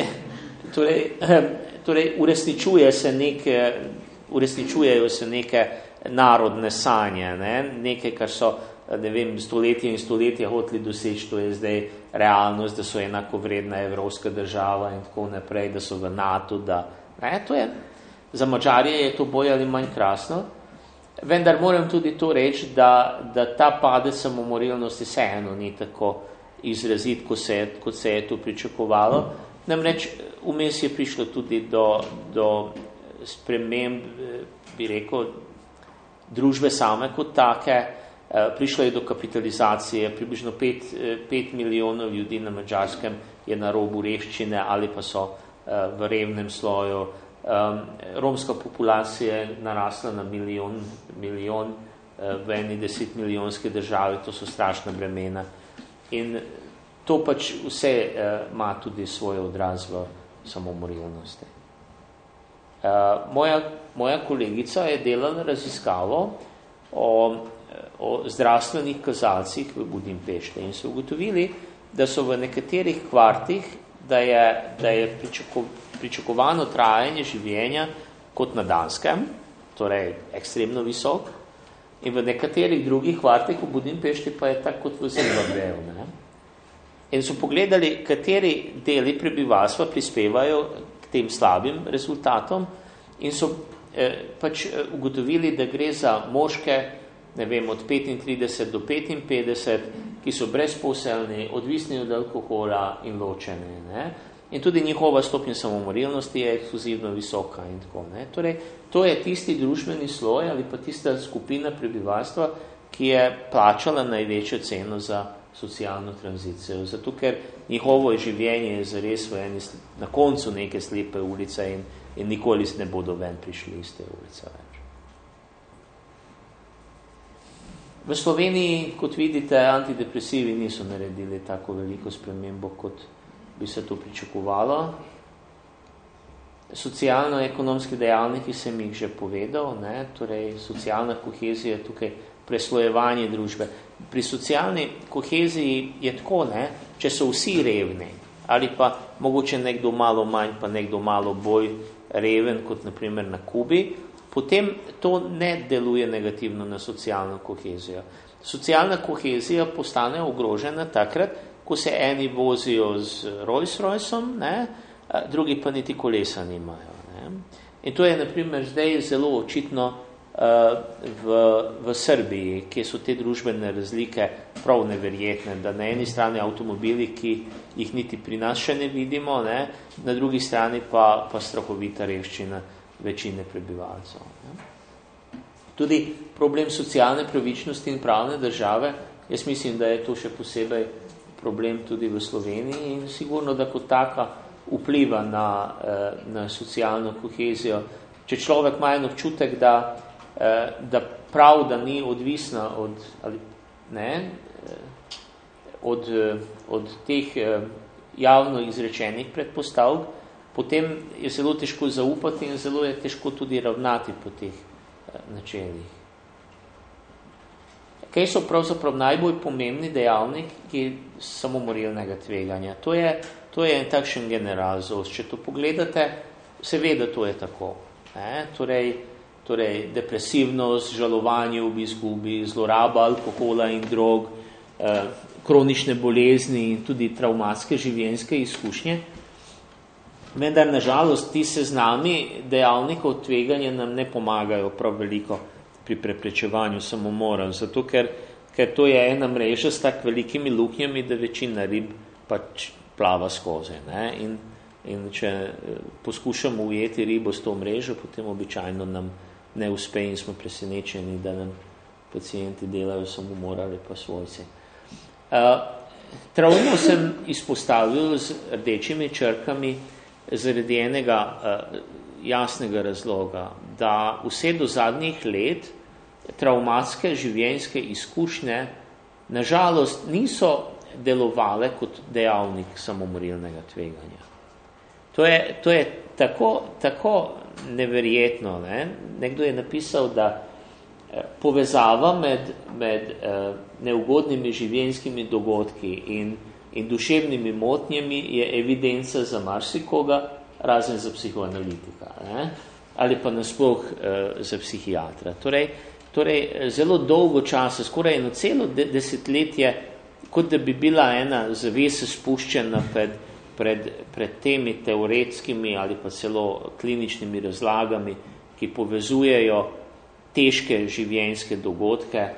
torej, torej uresničuje se neke, uresničujejo se neke narodne sanje, ne? nekaj, kar so ne vem, stoletje in stoletje hoteli doseči, to je zdaj realnost, da so enako vredna evropska država in tako naprej, da so v NATO, da Ne? To je, za Mačarje je to bolj ali manj krasno, vendar moram tudi to reči, da, da ta padec samomorilnosti vseeno ni tako izrazit, kot se, kot se je to pričakovalo. Namreč vmes je prišlo tudi do, do sprememb, bi rekel, družbe same kot take, prišlo je do kapitalizacije, približno 5 milijonov ljudi na Mačarskem je na robu revščine ali pa so v revnem sloju. Romska populacija je narasla na milijon, milijon v eni deset milijonske državi, to so strašna bremena. In to pač vse ima tudi svoj odraz v samomorilnosti. Moja, moja kolegica je delala raziskavo o, o zdravstvenih kazalcih v Budimpešti in so ugotovili, da so v nekaterih kvartih, da je, da je pričako, pričakovano trajanje življenja kot na Danskem, torej ekstremno visok, in v nekaterih drugih kvartih v Budimpešti pa je tako kot v Zimbabveju. Ne? In so pogledali, kateri deli prebivalstva prispevajo k tem slabim rezultatom in so eh, pač ugotovili, da gre za moške, ne vem, od 35 do 55, ki so brezposelni, odvisni od alkohola in ločeni. Ne? In tudi njihova stopnja samomorilnosti je ekskluzivno visoka in tako. Ne? Torej, to je tisti družbeni sloj ali pa tista skupina prebivalstva, ki je plačala največjo ceno za socialno tranzicijo. Zato, ker njihovo življenje je zares v eni, na koncu neke slepe ulice in, in nikoli ne bodo ven prišli iz te ulice več. V Sloveniji, kot vidite, antidepresivi niso naredili tako veliko spremembo, kot bi se to pričakovalo. Socialno-ekonomski dejavniki sem jih že povedal, ne? torej socialna kohezija tukaj preslojevanje družbe. Pri socialni koheziji je tako, ne? če so vsi revni, ali pa mogoče nekdo malo manj, pa nekdo malo bolj reven, kot naprimer na Kubi, potem to ne deluje negativno na socialno kohezijo. Socialna kohezija postane ogrožena takrat, ko se eni vozijo z Rolls-Royceom, drugi pa niti kolesa nimajo. Ne. In to je naprimer zdaj zelo očitno uh, v, v Srbiji, kje so te družbene razlike prav neverjetne, da na eni strani avtomobili, ki jih niti pri nas še ne vidimo, ne, na drugi strani pa, pa strahovita revščina večine prebivalcev. Ne. Tudi problem socialne pravičnosti in pravne države, jaz mislim, da je to še posebej problem tudi v Sloveniji in sigurno, da kot taka vpliva na, eh, na socialno kohezijo. Če človek ima en občutek, da, eh, da prav, da ni odvisna od, ali, ne, eh, od, od teh javno izrečenih predpostavk, potem je zelo težko zaupati in zelo je težko tudi ravnati po teh načelih. Kaj so pravzaprav najbolj pomembni dejavniki samomorilnega tveganja? To je, to je en takšen generalzos. Če to pogledate, seveda to je tako. Ne? Torej, torej, depresivnost, žalovanje v izgubi, zloraba alkohola in drog, eh, kronične bolezni in tudi traumatske življenjske izkušnje. Vendar, nažalost, ti seznami dejavnikov tveganja nam ne pomagajo prav veliko pri preprečevanju samomora, zato ker, ker to je ena mreža s tak velikimi luknjami, da večina rib pač plava skozi. Ne? In, in če eh, poskušamo ujeti ribo s to mrežo, potem običajno nam ne uspe in smo presenečeni, da nam pacijenti delajo samomor ali pa svojci. Uh, Travmo sem izpostavil z rdečimi črkami, zaradi enega uh, jasnega razloga, da vse do zadnjih let traumatske življenjske izkušnje nažalost niso delovale kot dejavnik samomorilnega tveganja. To je, to je tako, tako neverjetno. Ne? Nekdo je napisal, da eh, povezava med, med eh, neugodnimi življenjskimi dogodki in in duševnimi motnjami je evidenca za marsikoga, razen za psihoanalitika, ne? ali pa nasploh eh, za psihiatra. Torej, torej, zelo dolgo časa, skoraj eno celo desetletje, kot da bi bila ena zavesa spuščena pred, pred, pred temi teoretskimi ali pa celo kliničnimi razlagami, ki povezujejo težke življenjske dogodke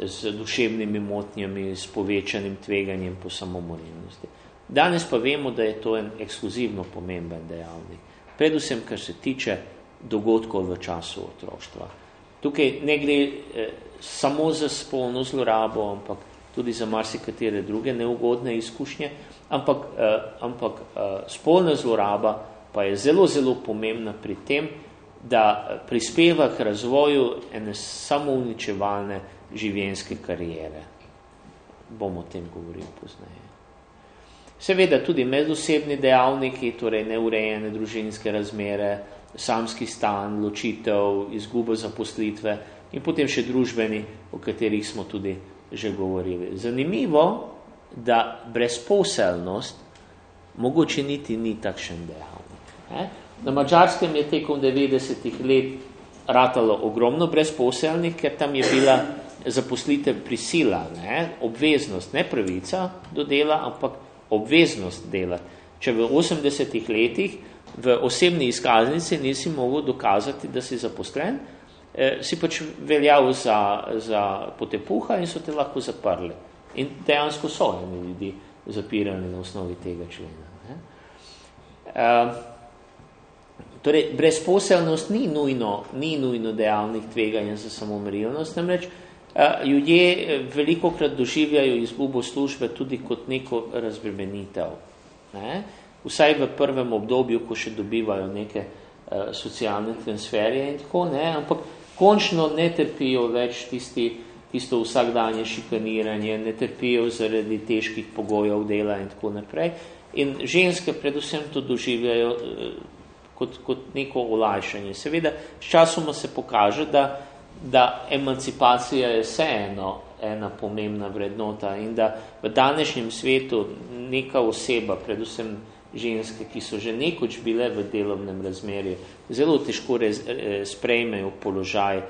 z duševnimi motnjami, s povečanim tveganjem po samomorilnosti. Danes pa vemo, da je to en ekskluzivno pomemben dejavnik. Predvsem, kar se tiče dogodkov v času otroštva. Tukaj ne gre eh, samo za spolno zlorabo, ampak tudi za marsikatere druge neugodne izkušnje, ampak, eh, ampak eh, spolna zloraba pa je zelo, zelo pomembna pri tem, da prispeva k razvoju ene samouničevalne življenjske karijere. Bom o tem govoril pozneje. Seveda tudi medosebni dejavniki, torej neurejene družinske razmere, samski stan, ločitev, izgubo zaposlitve in potem še družbeni, o katerih smo tudi že govorili. Zanimivo, da brezposelnost mogoče niti ni takšen dejavnik. Na Mačarskem je tekom 90 let ratalo ogromno brezposelnih, ker tam je bila zaposlitev prisila, ne? obveznost, ne pravica do dela, ampak obveznost dela. Če v 80 letih v osebni izkaznici nisi mogel dokazati, da si zaposlen, eh, si pač veljal za, za potepuha in so te lahko zaprli. In dejansko so eni ljudi zapirali na osnovi tega člena. Ne? Eh, torej, brezposelnost ni nujno, ni nujno dejavnih tveganja za samomerilnost, namreč ljudje eh, veliko krat doživljajo izgubo službe tudi kot neko razbremenitev. Ne? Vsaj v prvem obdobju, ko še dobivajo neke uh, socialne transferje in tako, ne? ampak končno ne trpijo več tisti, tisto vsakdanje šikaniranje, ne trpijo zaradi težkih pogojev dela in tako naprej. In ženske predvsem to doživljajo eh, kot, kot neko olajšanje. Seveda, s časoma se pokaže, da, da emancipacija je vseeno ena pomembna vrednota in da v današnjem svetu neka oseba, predvsem ženske, ki so že nekoč bile v delovnem razmerju, zelo težko rez, eh, sprejmejo položaj eh,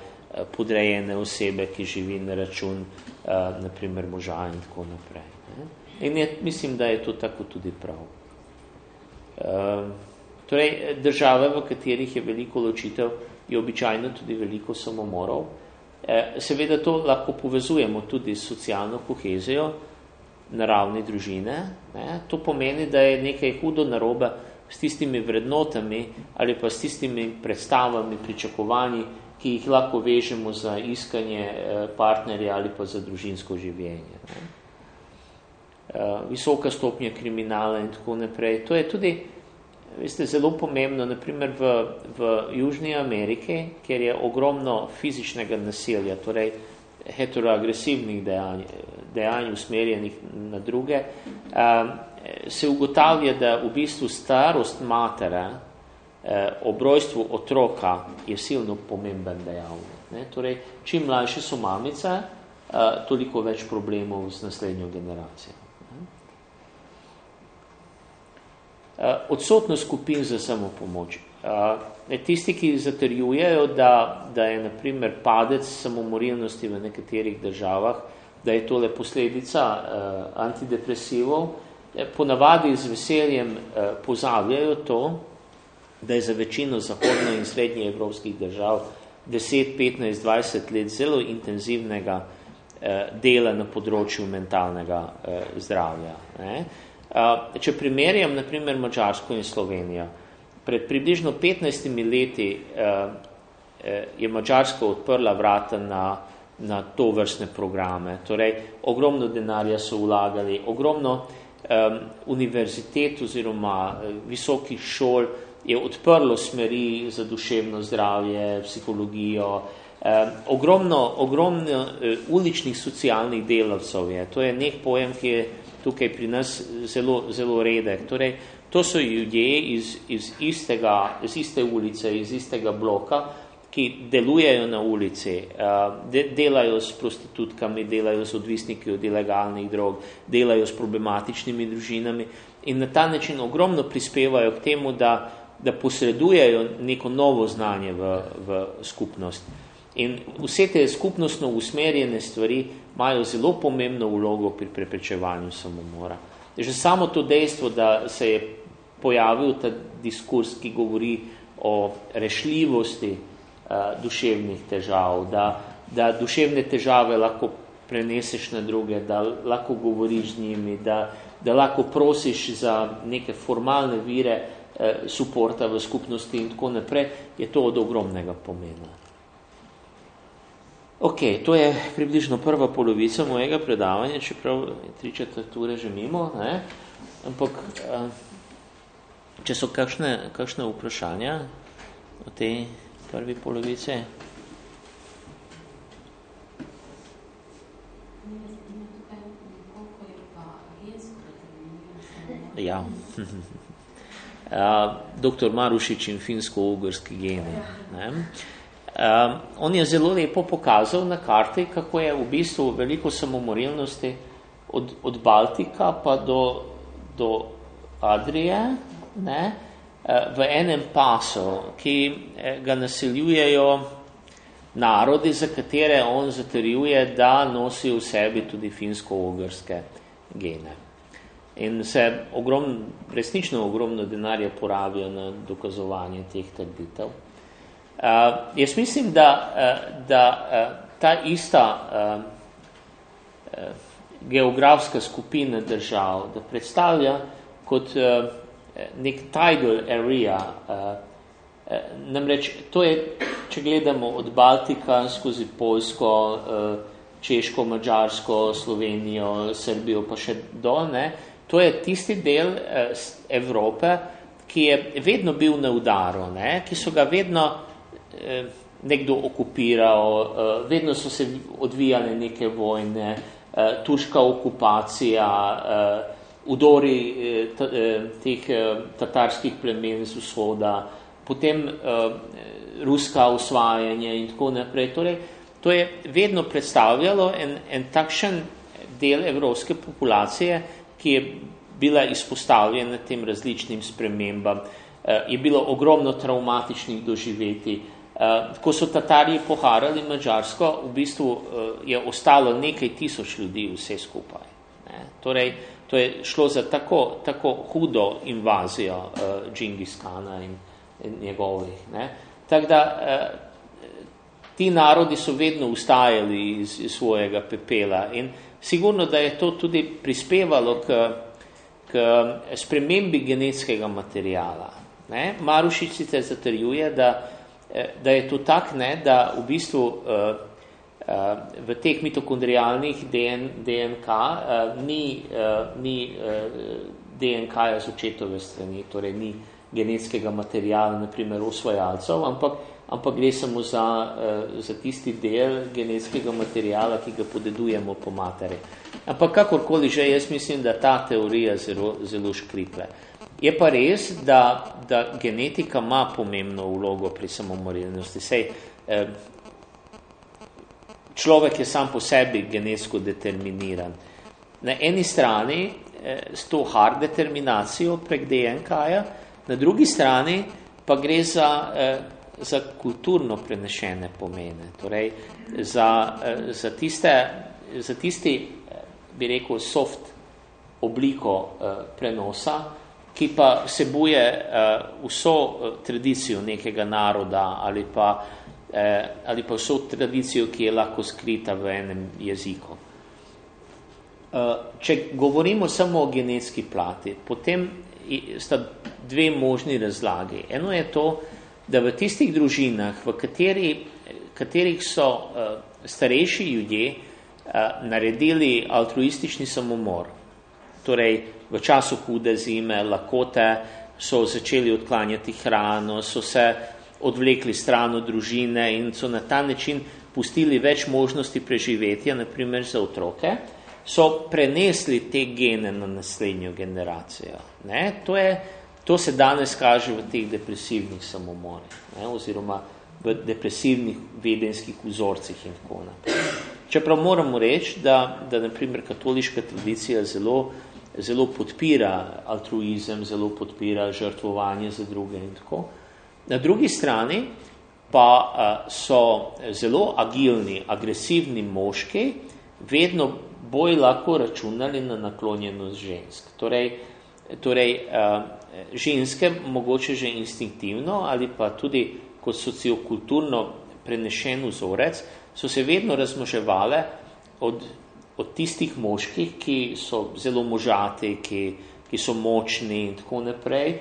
podrejene osebe, ki živi na račun eh, naprimer moža in tako naprej. In je, mislim, da je to tako tudi prav. Torej, države, v katerih je veliko ločitev, je običajno tudi veliko samomorov. Seveda to lahko povezujemo tudi s socialno kohezijo, na ravni družine. Ne? To pomeni, da je nekaj hudo narobe s tistimi vrednotami ali pa s tistimi predstavami, pričakovanji, ki jih lahko vežemo za iskanje eh, partnerja ali pa za družinsko življenje. Ne? Eh, visoka stopnja kriminala in tako naprej. To je tudi veste, zelo pomembno, naprimer v, v Južni Ameriki, kjer je ogromno fizičnega nasilja, torej heteroagresivnih dejanj, dejanj usmerjenih na druge, um, se ugotavlja, da v bistvu starost matere eh, ob rojstvu otroka je silno pomemben dejavnik. Ne? Torej, čim mlajše so mamice, eh, toliko več problemov z naslednjo generacijo. Eh, odsotnost skupin za samopomoč. Tisti, ki zatrjujejo, da, da je naprimer padec samomorilnosti v nekaterih državah, da je tole posledica uh, antidepresivov, ponavadi z veseljem pozabljajo to, da je za večino zahodno in srednje evropskih držav 10, 15, 20 let zelo intenzivnega dela na področju mentalnega zdravja. Ne? Uh, če primerjam, naprimer, Mačarsko in Slovenijo, Pred približno 15 leti eh, eh, je Mačarska odprla vrata na, na to vrstne programe. Torej, ogromno denarja so vlagali, ogromno eh, univerzitet oziroma eh, visokih šol je odprlo smeri za duševno zdravje, psihologijo, eh, ogromno, ogromno eh, uličnih socialnih delavcev je. To je nek pojem, ki je tukaj pri nas zelo, zelo redek. Torej, To so ljudje iz, iz, istega, iz iste ulice, iz istega bloka, ki delujejo na ulici, de, delajo s prostitutkami, delajo s odvisniki od ilegalnih drog, delajo s problematičnimi družinami in na ta način ogromno prispevajo k temu, da, da posredujejo neko novo znanje v, v skupnost. In vse te skupnostno usmerjene stvari imajo zelo pomembno vlogo pri preprečevanju samomora. Že samo to dejstvo, da se je pojavil ta diskurs, ki govori o rešljivosti uh, duševnih težav, da, da duševne težave lahko preneseš na druge, da lahko govoriš z njimi, da, da lahko prosiš za neke formalne vire eh, suporta v skupnosti in tako naprej, je to od ogromnega pomena. Ok, to je približno prva polovica mojega predavanja, čeprav tri četvrture že mimo, ne? ampak eh, če so kakšne, kakšne vprašanja o tej prvi polovici? Ja. Uh, doktor Marušič in finsko-ugorski geni. Ne? Um, on je zelo lepo pokazal na karti, kako je v bistvu veliko samomorilnosti od, od Baltika pa do, do Adrije ne, v enem pasu, ki ga naseljujejo narodi, za katere on zatrjuje, da nosijo v sebi tudi finsko-ogrske gene. In se ogrom, resnično ogromno denarja porabijo na dokazovanje teh trditev. Uh, jaz mislim, da, uh, da uh, ta ista uh, uh, geografska skupina držav, da predstavlja kot uh, nek tidal area, uh, uh, namreč to je, če gledamo od Baltika skozi Poljsko, uh, Češko, Mađarsko, Slovenijo, Srbijo pa še dol, ne, to je tisti del uh, Evrope, ki je vedno bil na udaru, ne, ki so ga vedno nekdo okupiral, eh, vedno so se odvijale neke vojne, eh, turška okupacija, udori teh tatarskih plemen z vzhoda, potem ruska osvajanje in tako naprej. Torej, to je vedno predstavljalo en, en takšen del evropske populacije, ki je bila izpostavljena tem različnim spremembam. Je bilo ogromno traumatičnih doživeti, Uh, ko so Tatari poharali Mačarsko, v bistvu uh, je ostalo nekaj tisoč ljudi vse skupaj. Ne? Torej, to je šlo za tako, tako hudo invazijo uh, Džingiskana in, in njegovih. Ne? Tako da uh, ti narodi so vedno ustajali iz, iz svojega pepela in sigurno, da je to tudi prispevalo k, k spremembi genetskega materijala. Ne? Marušič sicer zatrjuje, da Eh, da je to tak, ne, da v bistvu uh, uh, v teh mitokondrialnih DN, DNK uh, ni, ni DNK-ja z očetove strani, torej ni genetskega materijala, naprimer osvajalcev, ampak, ampak gre samo za, za tisti del genetskega materijala, ki ga podedujemo po materi. Ampak kakorkoli že, jaz mislim, da ta teorija zelo, zelo škriple. Je pa res, da, da genetika ima pomembno vlogo pri samomorilnosti. Sej, eh, človek je sam po sebi genetsko determiniran. Na eni strani eh, s to hard determinacijo prek DNK-ja, na drugi strani pa gre za, eh, za kulturno prenešene pomene. Torej, za, eh, za, tiste, za tisti, eh, bi rekel, soft obliko eh, prenosa, ki pa sebuje uh, vso uh, tradicijo nekega naroda ali pa, uh, ali pa vso tradicijo, ki je lahko skrita v enem jeziku. Uh, če govorimo samo o genetski plati, potem sta dve možni razlagi. Eno je to, da v tistih družinah, v kateri, katerih so uh, starejši ljudje uh, naredili altruistični samomor, torej v času hude zime, lakote, so začeli odklanjati hrano, so se odvlekli stran od družine in so na ta način pustili več možnosti preživetja, naprimer za otroke, so prenesli te gene na naslednjo generacijo. Ne? To, je, to se danes kaže v teh depresivnih samomorih, ne? oziroma v depresivnih vedenskih vzorcih in tako naprej. Čeprav moramo reči, da, da naprimer katoliška tradicija zelo zelo podpira altruizem, zelo podpira žrtvovanje za druge in tako. Na drugi strani pa so zelo agilni, agresivni moški, vedno bolj lahko računali na naklonjenost žensk. Torej, torej ženske mogoče že instinktivno ali pa tudi kot sociokulturno prenešen vzorec, so se vedno razmoževale od, od tistih moških, ki so zelo možati, ki, ki so močni in tako naprej,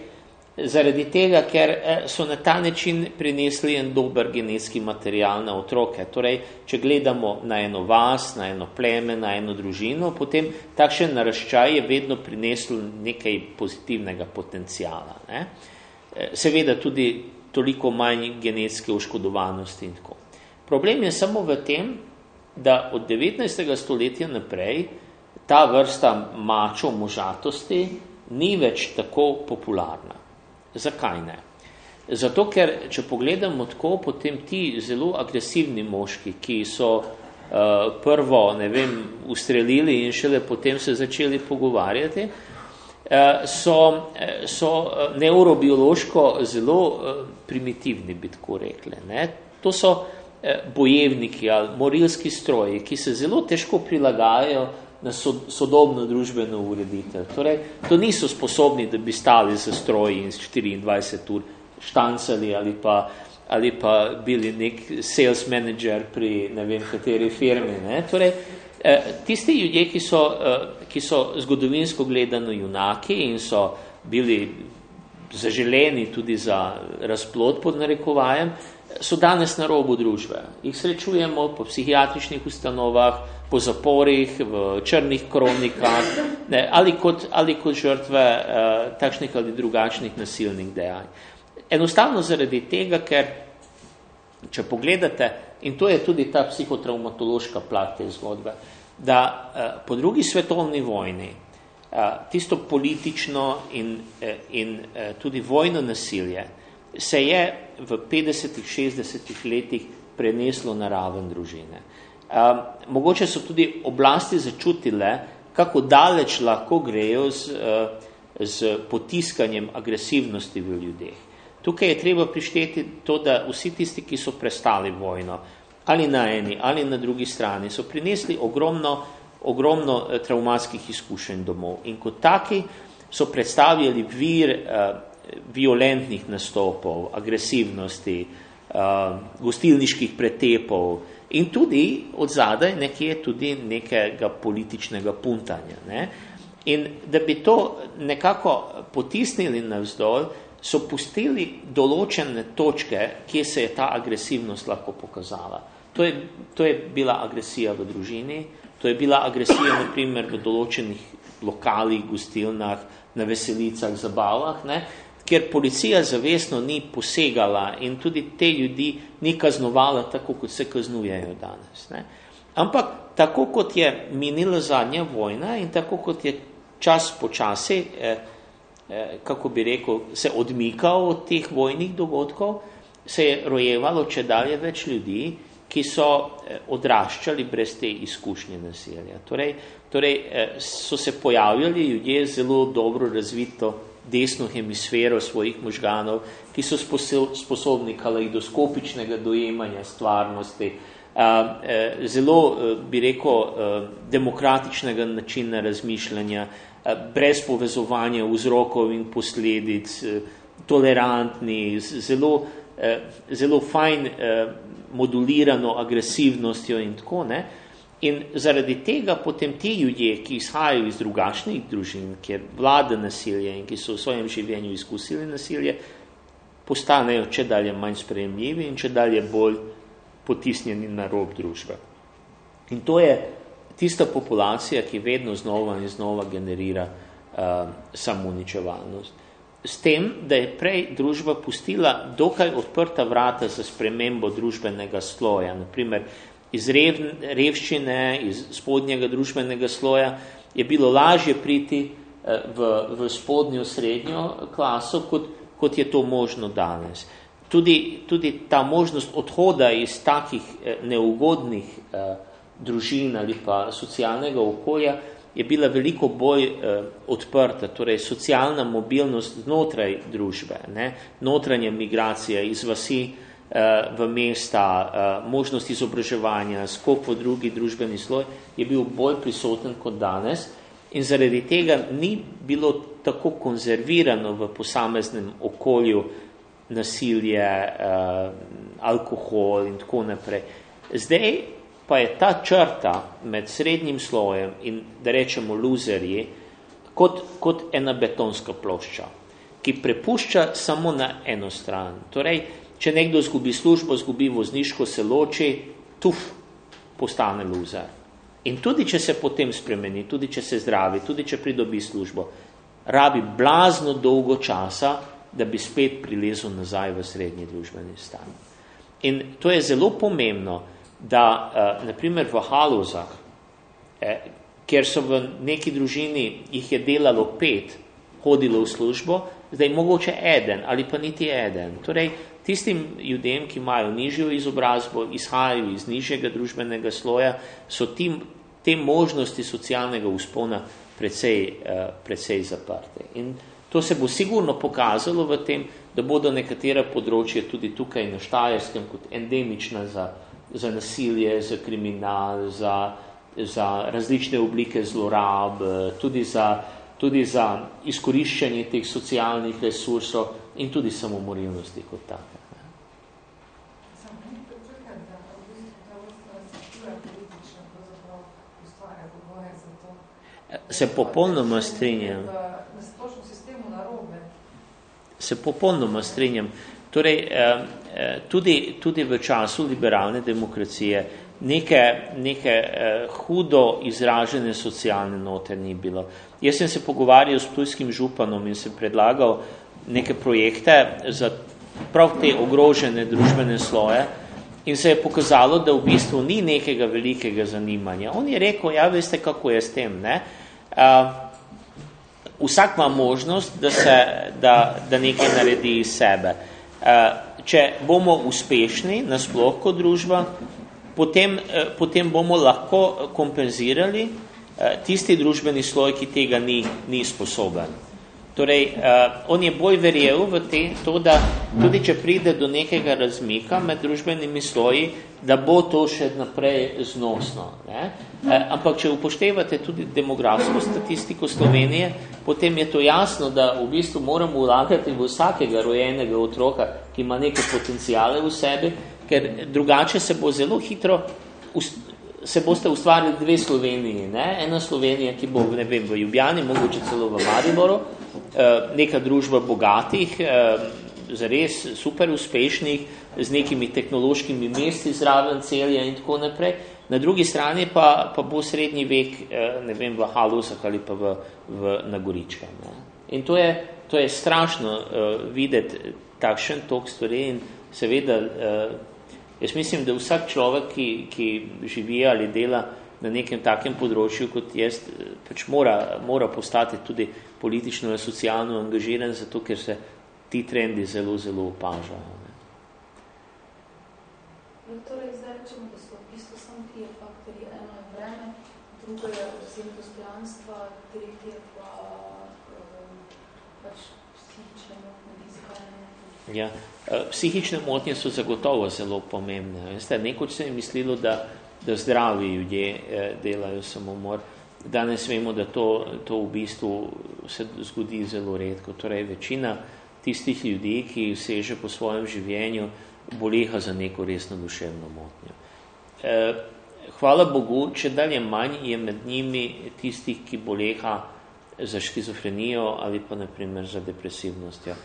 zaradi tega, ker eh, so na ta način prinesli en dober genetski material na otroke. Torej, če gledamo na eno vas, na eno pleme, na eno družino, potem takšen naraščaj je vedno prinesel nekaj pozitivnega potencijala. Ne? Eh, seveda tudi toliko manj genetske oškodovanosti in tako. Problem je samo v tem, da od 19. stoletja naprej ta vrsta mačo možatosti ni več tako popularna. Zakaj ne? Zato, ker če pogledamo tako, potem ti zelo agresivni moški, ki so uh, prvo, ne vem, ustrelili in šele potem se začeli pogovarjati, uh, so, so neurobiološko zelo uh, primitivni, bi tako rekli. Ne? To so uh, bojevniki ali morilski stroji, ki se zelo težko prilagajajo na sodobno družbeno ureditev. Torej, to niso sposobni, da bi stali za stroji in 24 ur štancali ali pa, ali pa bili nek sales manager pri ne vem kateri firmi. Ne? Torej, eh, tisti ljudje, ki so, eh, ki so zgodovinsko gledano junaki in so bili zaželeni tudi za razplod pod narekovajem, so danes na robu družbe. Jih srečujemo po psihiatričnih ustanovah, po zaporih, v črnih kronikah, ne, ali, kot, ali kot žrtve uh, takšnih ali drugačnih nasilnih dejanj. Enostavno zaradi tega, ker če pogledate, in to je tudi ta psihotraumatološka plat te zgodbe, da uh, po drugi svetovni vojni uh, tisto politično in, uh, in uh, tudi vojno nasilje se je v 50-60 letih preneslo na raven družine. Um, mogoče so tudi oblasti začutile, kako daleč lahko grejo z, uh, z potiskanjem agresivnosti v ljudeh. Tukaj je treba prišteti to, da vsi tisti, ki so prestali vojno, ali na eni, ali na drugi strani, so prinesli ogromno, ogromno uh, traumatskih izkušenj domov. In kot taki so predstavljali vir uh, violentnih nastopov, agresivnosti, uh, gostilniških pretepov, in tudi od zadaj nekje tudi nekega političnega puntanja. Ne? In da bi to nekako potisnili navzdol, so pustili določene točke, kje se je ta agresivnost lahko pokazala. To je, to je bila agresija v družini, to je bila agresija naprimer v določenih lokalih, gostilnah, na veselicah, zabavah, ne? Kjer policija zavestno ni posegala in tudi te ljudi ni kaznovala tako, kot se kaznujejo danes. Ne. Ampak tako, kot je minila zadnja vojna in tako, kot je čas počasi, eh, eh, kako bi rekel, se odmikal od teh vojnih dogodkov, se je rojevalo če dalje več ljudi, ki so eh, odraščali brez te izkušnje nasilja. Torej, torej eh, so se pojavljali ljudje zelo dobro razvito desno hemisfero svojih možganov, ki so sposobni kaleidoskopičnega dojemanja stvarnosti, zelo, bi rekel, demokratičnega načina razmišljanja, brez povezovanja vzrokov in posledic, tolerantni, zelo, zelo fajn modulirano agresivnostjo in tako, ne, In zaradi tega potem ti ljudje, ki izhajajo iz drugačnih družin, kjer vlada nasilje in ki so v svojem življenju izkusili nasilje, postanejo če dalje manj sprejemljivi in če dalje bolj potisnjeni na rob družbe. In to je tista populacija, ki vedno znova in znova generira uh, samouničevalnost. S tem, da je prej družba pustila dokaj odprta vrata za spremembo družbenega sloja. Naprimer, iz rev, revščine, iz spodnjega družbenega sloja, je bilo lažje priti eh, v, v spodnjo srednjo klaso, kot, kot je to možno danes. Tudi, tudi ta možnost odhoda iz takih eh, neugodnih eh, družin ali pa socialnega okolja je bila veliko bolj eh, odprta, torej socialna mobilnost znotraj družbe, ne? notranja migracija iz vasi v mesta, možnost izobraževanja, skop v drugi družbeni sloj, je bil bolj prisoten kot danes in zaradi tega ni bilo tako konzervirano v posameznem okolju nasilje, alkohol in tako naprej. Zdaj pa je ta črta med srednjim slojem in, da rečemo, luzerji, kot, kot ena betonska plošča, ki prepušča samo na eno stran. Torej, če nekdo zgubi službo, zgubi vozniško, se loči, tuf, postane luzer. In tudi, če se potem spremeni, tudi, če se zdravi, tudi, če pridobi službo, rabi blazno dolgo časa, da bi spet prilezel nazaj v srednji družbeni stan. In to je zelo pomembno, da uh, naprimer v Haluzah, eh, ker so v neki družini jih je delalo pet, hodilo v službo, zdaj mogoče eden ali pa niti eden. Torej, tistim ljudem, ki imajo nižjo izobrazbo, izhajajo iz nižjega družbenega sloja, so tim, te možnosti socialnega uspona precej, uh, precej zaprte. In to se bo sigurno pokazalo v tem, da bodo nekatera področja tudi tukaj na Štajerskem kot endemična za za nasilje, za kriminal, za, za različne oblike zlorab, tudi za, tudi za izkoriščanje teh socialnih resursov in tudi samomorilnosti kot take. Se popolnoma strinjam. Se popolnoma strinjam. Torej, eh, Eh, tudi, tudi v času liberalne demokracije neke, neke eh, hudo izražene socialne note ni bilo. Jaz sem se pogovarjal s tujskim županom in sem predlagal neke projekte za prav te ogrožene družbene sloje in se je pokazalo, da v bistvu ni nekega velikega zanimanja. On je rekel, ja, veste, kako je s tem, ne? Uh, vsak ima možnost, da, se, da, da nekaj naredi iz sebe. Uh, če bomo uspešni nasploh kot družba, potem, eh, potem bomo lahko kompenzirali eh, tisti družbeni sloj, ki tega ni, ni sposoben. Torej, uh, on je bolj verjel v te, to, da tudi če pride do nekega razmika med družbenimi sloji, da bo to še naprej znosno. Ne? Uh, ampak, če upoštevate tudi demografsko statistiko Slovenije, potem je to jasno, da v bistvu moramo vlagati v vsakega rojenega otroka, ki ima neke potencijale v sebi, ker drugače se bo zelo hitro se boste ustvarili dve Sloveniji. Ne? Ena Slovenija, ki bo ne vem, v Ljubljani, mogoče celo v Mariboru, Eh, neka družba bogatih, eh, zares super uspešnih, z nekimi tehnološkimi mesti zraven celja in tako naprej. Na drugi strani pa, pa bo srednji vek, eh, ne vem, v Halusah ali pa v, v Nagorička. Ne. In to je, to je strašno uh, videti takšen tok stvari in seveda, uh, jaz mislim, da vsak človek, ki, ki živi ali dela na nekem takem področju kot jaz, pač mora, mora postati tudi politično in socialno angažiran, zato ker se ti trendi zelo, zelo opažajo. Ne. No, torej, zdaj rečemo, da so v bistvu samo tri faktori. Eno je vreme, drugo je vzem dostojanstva, tretje pa um, pač psihične motnje, fizikalne Ja, eh, psihične motnje so zagotovo zelo pomembne. Veste, nekoč se je mislilo, da, da zdravi ljudje eh, delajo samomor. Danes vemo, da to, to v bistvu se zgodi zelo redko. Torej, večina tistih ljudi, ki seže po svojem življenju, boleha za neko resno duševno motnjo. E, hvala Bogu, če dalje manj je med njimi tistih, ki boleha za šizofrenijo ali pa naprimer za depresivnostjo.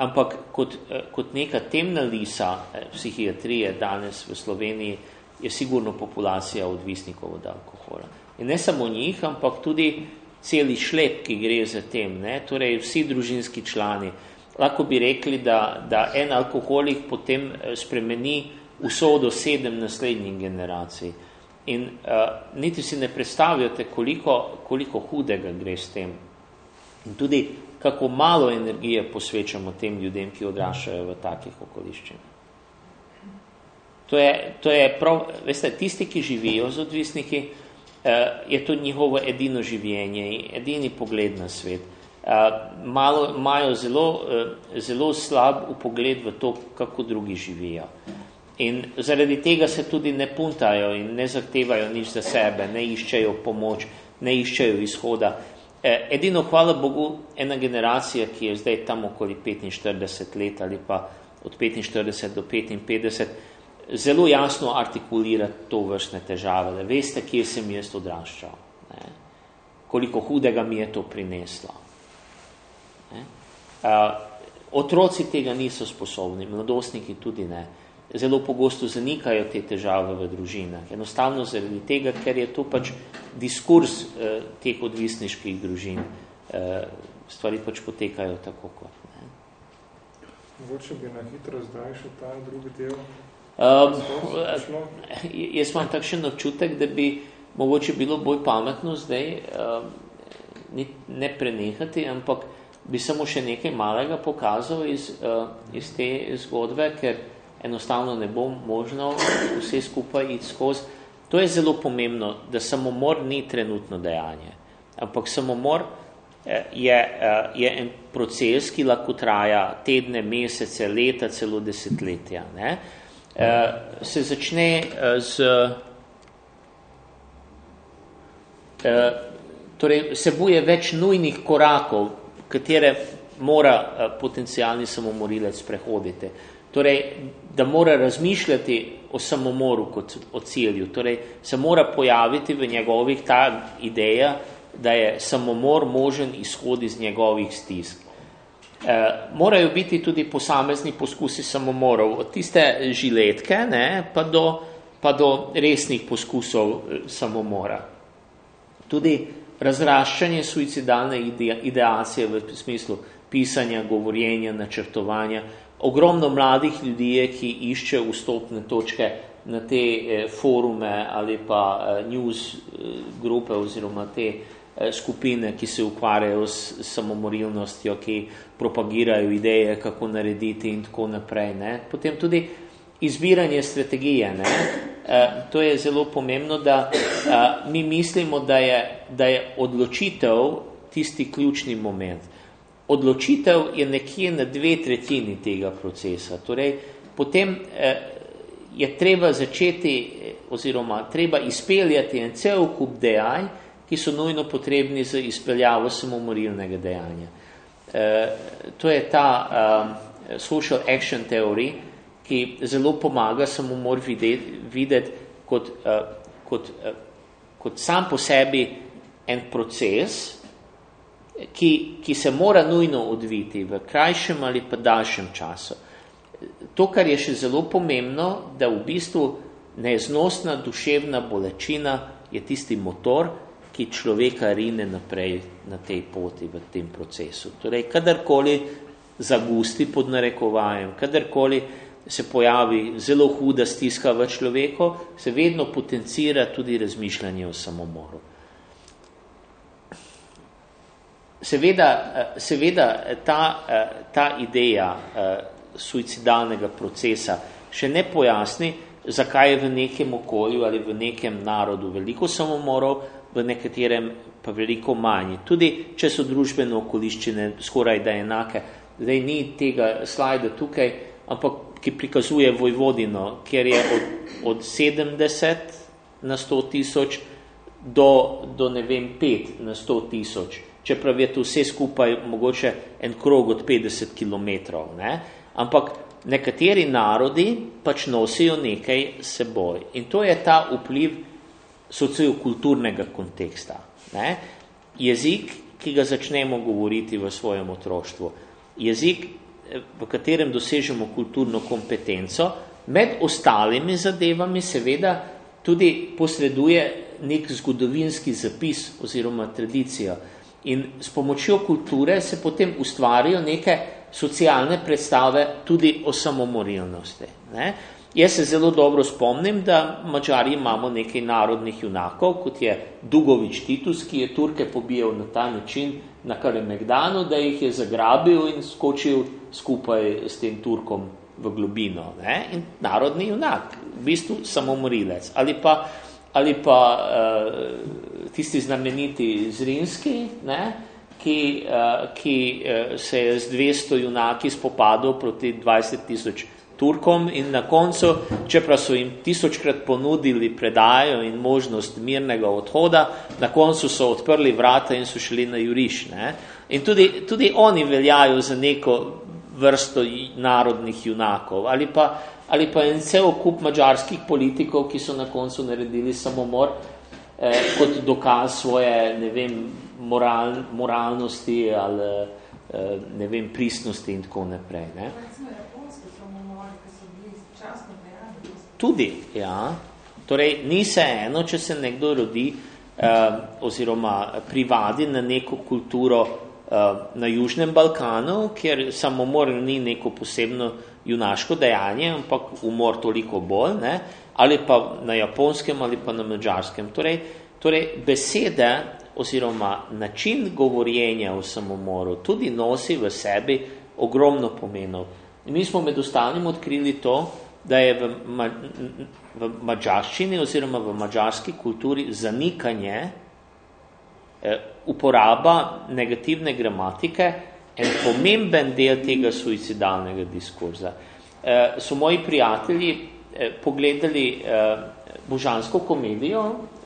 Ampak kot, e, kot neka temna lisa e, psihiatrije danes v Sloveniji je sigurno populacija odvisnikov od alkohola. In ne samo njih, ampak tudi celi šlep, ki gre za tem, ne? torej vsi družinski člani. Lahko bi rekli, da, da en alkoholik potem eh, spremeni vso do sedem naslednjih generacij. In uh, niti si ne predstavljate, koliko, koliko hudega gre s tem. In tudi, kako malo energije posvečamo tem ljudem, ki odrašajo v takih okoliščinah. To je, to je prav, veste, tisti, ki živijo z odvisniki, je to njihovo edino življenje in edini pogled na svet. malo, imajo zelo, zelo slab upogled v to, kako drugi živijo. In zaradi tega se tudi ne puntajo in ne zahtevajo nič za sebe, ne iščejo pomoč, ne iščejo izhoda. Edino, hvala Bogu, ena generacija, ki je zdaj tam okoli 45 let ali pa od 45 do 55, zelo jasno artikulira to vrstne težave, da veste, kje sem jaz odraščal, ne? koliko hudega mi je to prineslo. Ne? Uh, otroci tega niso sposobni, mladostniki tudi ne zelo pogosto zanikajo te težave v družinah. Enostavno zaradi tega, ker je to pač diskurs eh, teh odvisniških družin. Eh, stvari pač potekajo tako kot. Ne. Mogoče bi na hitro zdaj še ta drugi del. Um, jaz imam takšen občutek, da bi mogoče bilo bolj pametno zdaj um, ne prenehati, ampak bi samo še nekaj malega pokazal iz, uh, iz te zgodbe, ker enostavno ne bo možno vse skupaj iti skozi. To je zelo pomembno, da samomor ni trenutno dejanje, ampak samomor eh, je, eh, je en proces, ki lahko traja tedne, mesece, leta, celo desetletja. Ne? Eh, se začne z torej sebuje več nujnih korakov, katere mora potencialni samomorilec prehoditi. Torej, da mora razmišljati o samomoru kot o cilju. Torej, se mora pojaviti v njegovih ta ideja, da je samomor možen izhod iz njegovih stisk. E, morajo biti tudi posamezni poskusi samomorov, od tiste žiletke ne, pa, do, pa do resnih poskusov e, samomora. Tudi razraščanje suicidalne ideacije v smislu pisanja, govorjenja, načrtovanja, ogromno mladih ljudi je, ki išče vstopne točke na te eh, forume ali pa eh, news eh, grupe oziroma te eh, skupine, ki se ukvarjajo s samomorilnostjo, ki propagirajo ideje, kako narediti in tako naprej. Ne. Potem tudi izbiranje strategije. Ne. Eh, to je zelo pomembno, da eh, mi mislimo, da je, da je odločitev tisti ključni moment odločitev je nekje na dve tretjini tega procesa. Torej, potem eh, je treba začeti eh, oziroma treba izpeljati en cel kup dejanj, ki so nujno potrebni za izpeljavo samomorilnega dejanja. Eh, to je ta social action theory, ki zelo pomaga samomor videti, videti kot, kot, kot sam po sebi en proces, ki, ki se mora nujno odviti v krajšem ali pa daljšem času. To, kar je še zelo pomembno, da v bistvu neznosna duševna bolečina je tisti motor, ki človeka rine naprej na tej poti v tem procesu. Torej, kadarkoli zagusti pod narekovajem, kadarkoli se pojavi zelo huda stiska v človeku, se vedno potencira tudi razmišljanje o samomoru. Seveda, eh, seveda eh, ta, eh, ta ideja suicidalnega procesa še ne pojasni, zakaj je v nekem okolju ali v nekem narodu veliko samomorov, v nekaterem pa veliko manj. Tudi, če so družbene okoliščine skoraj da enake. Zdaj ni tega slajda tukaj, ampak ki prikazuje Vojvodino, kjer je od, od 70 na 100 tisoč do, do ne vem, 5 na 100 tisoč čeprav je to vse skupaj mogoče en krog od 50 km. Ne? Ampak nekateri narodi pač nosijo nekaj seboj. In to je ta vpliv sociokulturnega konteksta. Ne? Jezik, ki ga začnemo govoriti v svojem otroštvu. Jezik, v katerem dosežemo kulturno kompetenco, med ostalimi zadevami seveda tudi posreduje nek zgodovinski zapis oziroma tradicijo. In s pomočjo kulture se potem ustvarijo neke socialne predstave tudi o samomorilnosti. Ne? Jaz se zelo dobro spomnim, da Mačari imamo nekaj narodnih junakov, kot je Dugovič Titus, ki je Turke pobijal na ta način na Kalemegdanu, da jih je zagrabil in skočil skupaj s tem Turkom v globino. Ne? In narodni junak, v bistvu samomorilec. Ali pa ali pa uh, tisti znameniti Zrinski, ne, ki, uh, ki uh, se je z 200 junaki spopadal proti 20 tisoč Turkom in na koncu, čeprav so jim tisočkrat ponudili predajo in možnost mirnega odhoda, na koncu so odprli vrata in so šli na juriš. Ne? In tudi, tudi oni veljajo za neko vrsto narodnih junakov ali pa, ali pa en cel kup mađarskih politikov, ki so na koncu naredili samomor eh, kot dokaz svoje, ne vem, moral, moralnosti ali eh, ne vem, pristnosti in tako naprej. Ne? Tudi, ja. Torej, ni se eno, če se nekdo rodi eh, oziroma privadi na neko kulturo eh, na Južnem Balkanu, kjer samomor ni neko posebno junaško dejanje, ampak umor toliko bolj, ne, ali pa na japonskem ali pa na mađarskem. Torej, torej, besede oziroma način govorjenja o samomoru tudi nosi v sebi ogromno pomenov. Mi smo med ostalim odkrili to, da je v, ma, v mađarščini oziroma v mađarski kulturi zanikanje eh, uporaba negativne gramatike en pomemben del tega suicidalnega diskurza. Eh, so moji prijatelji eh, pogledali eh, božansko komedijo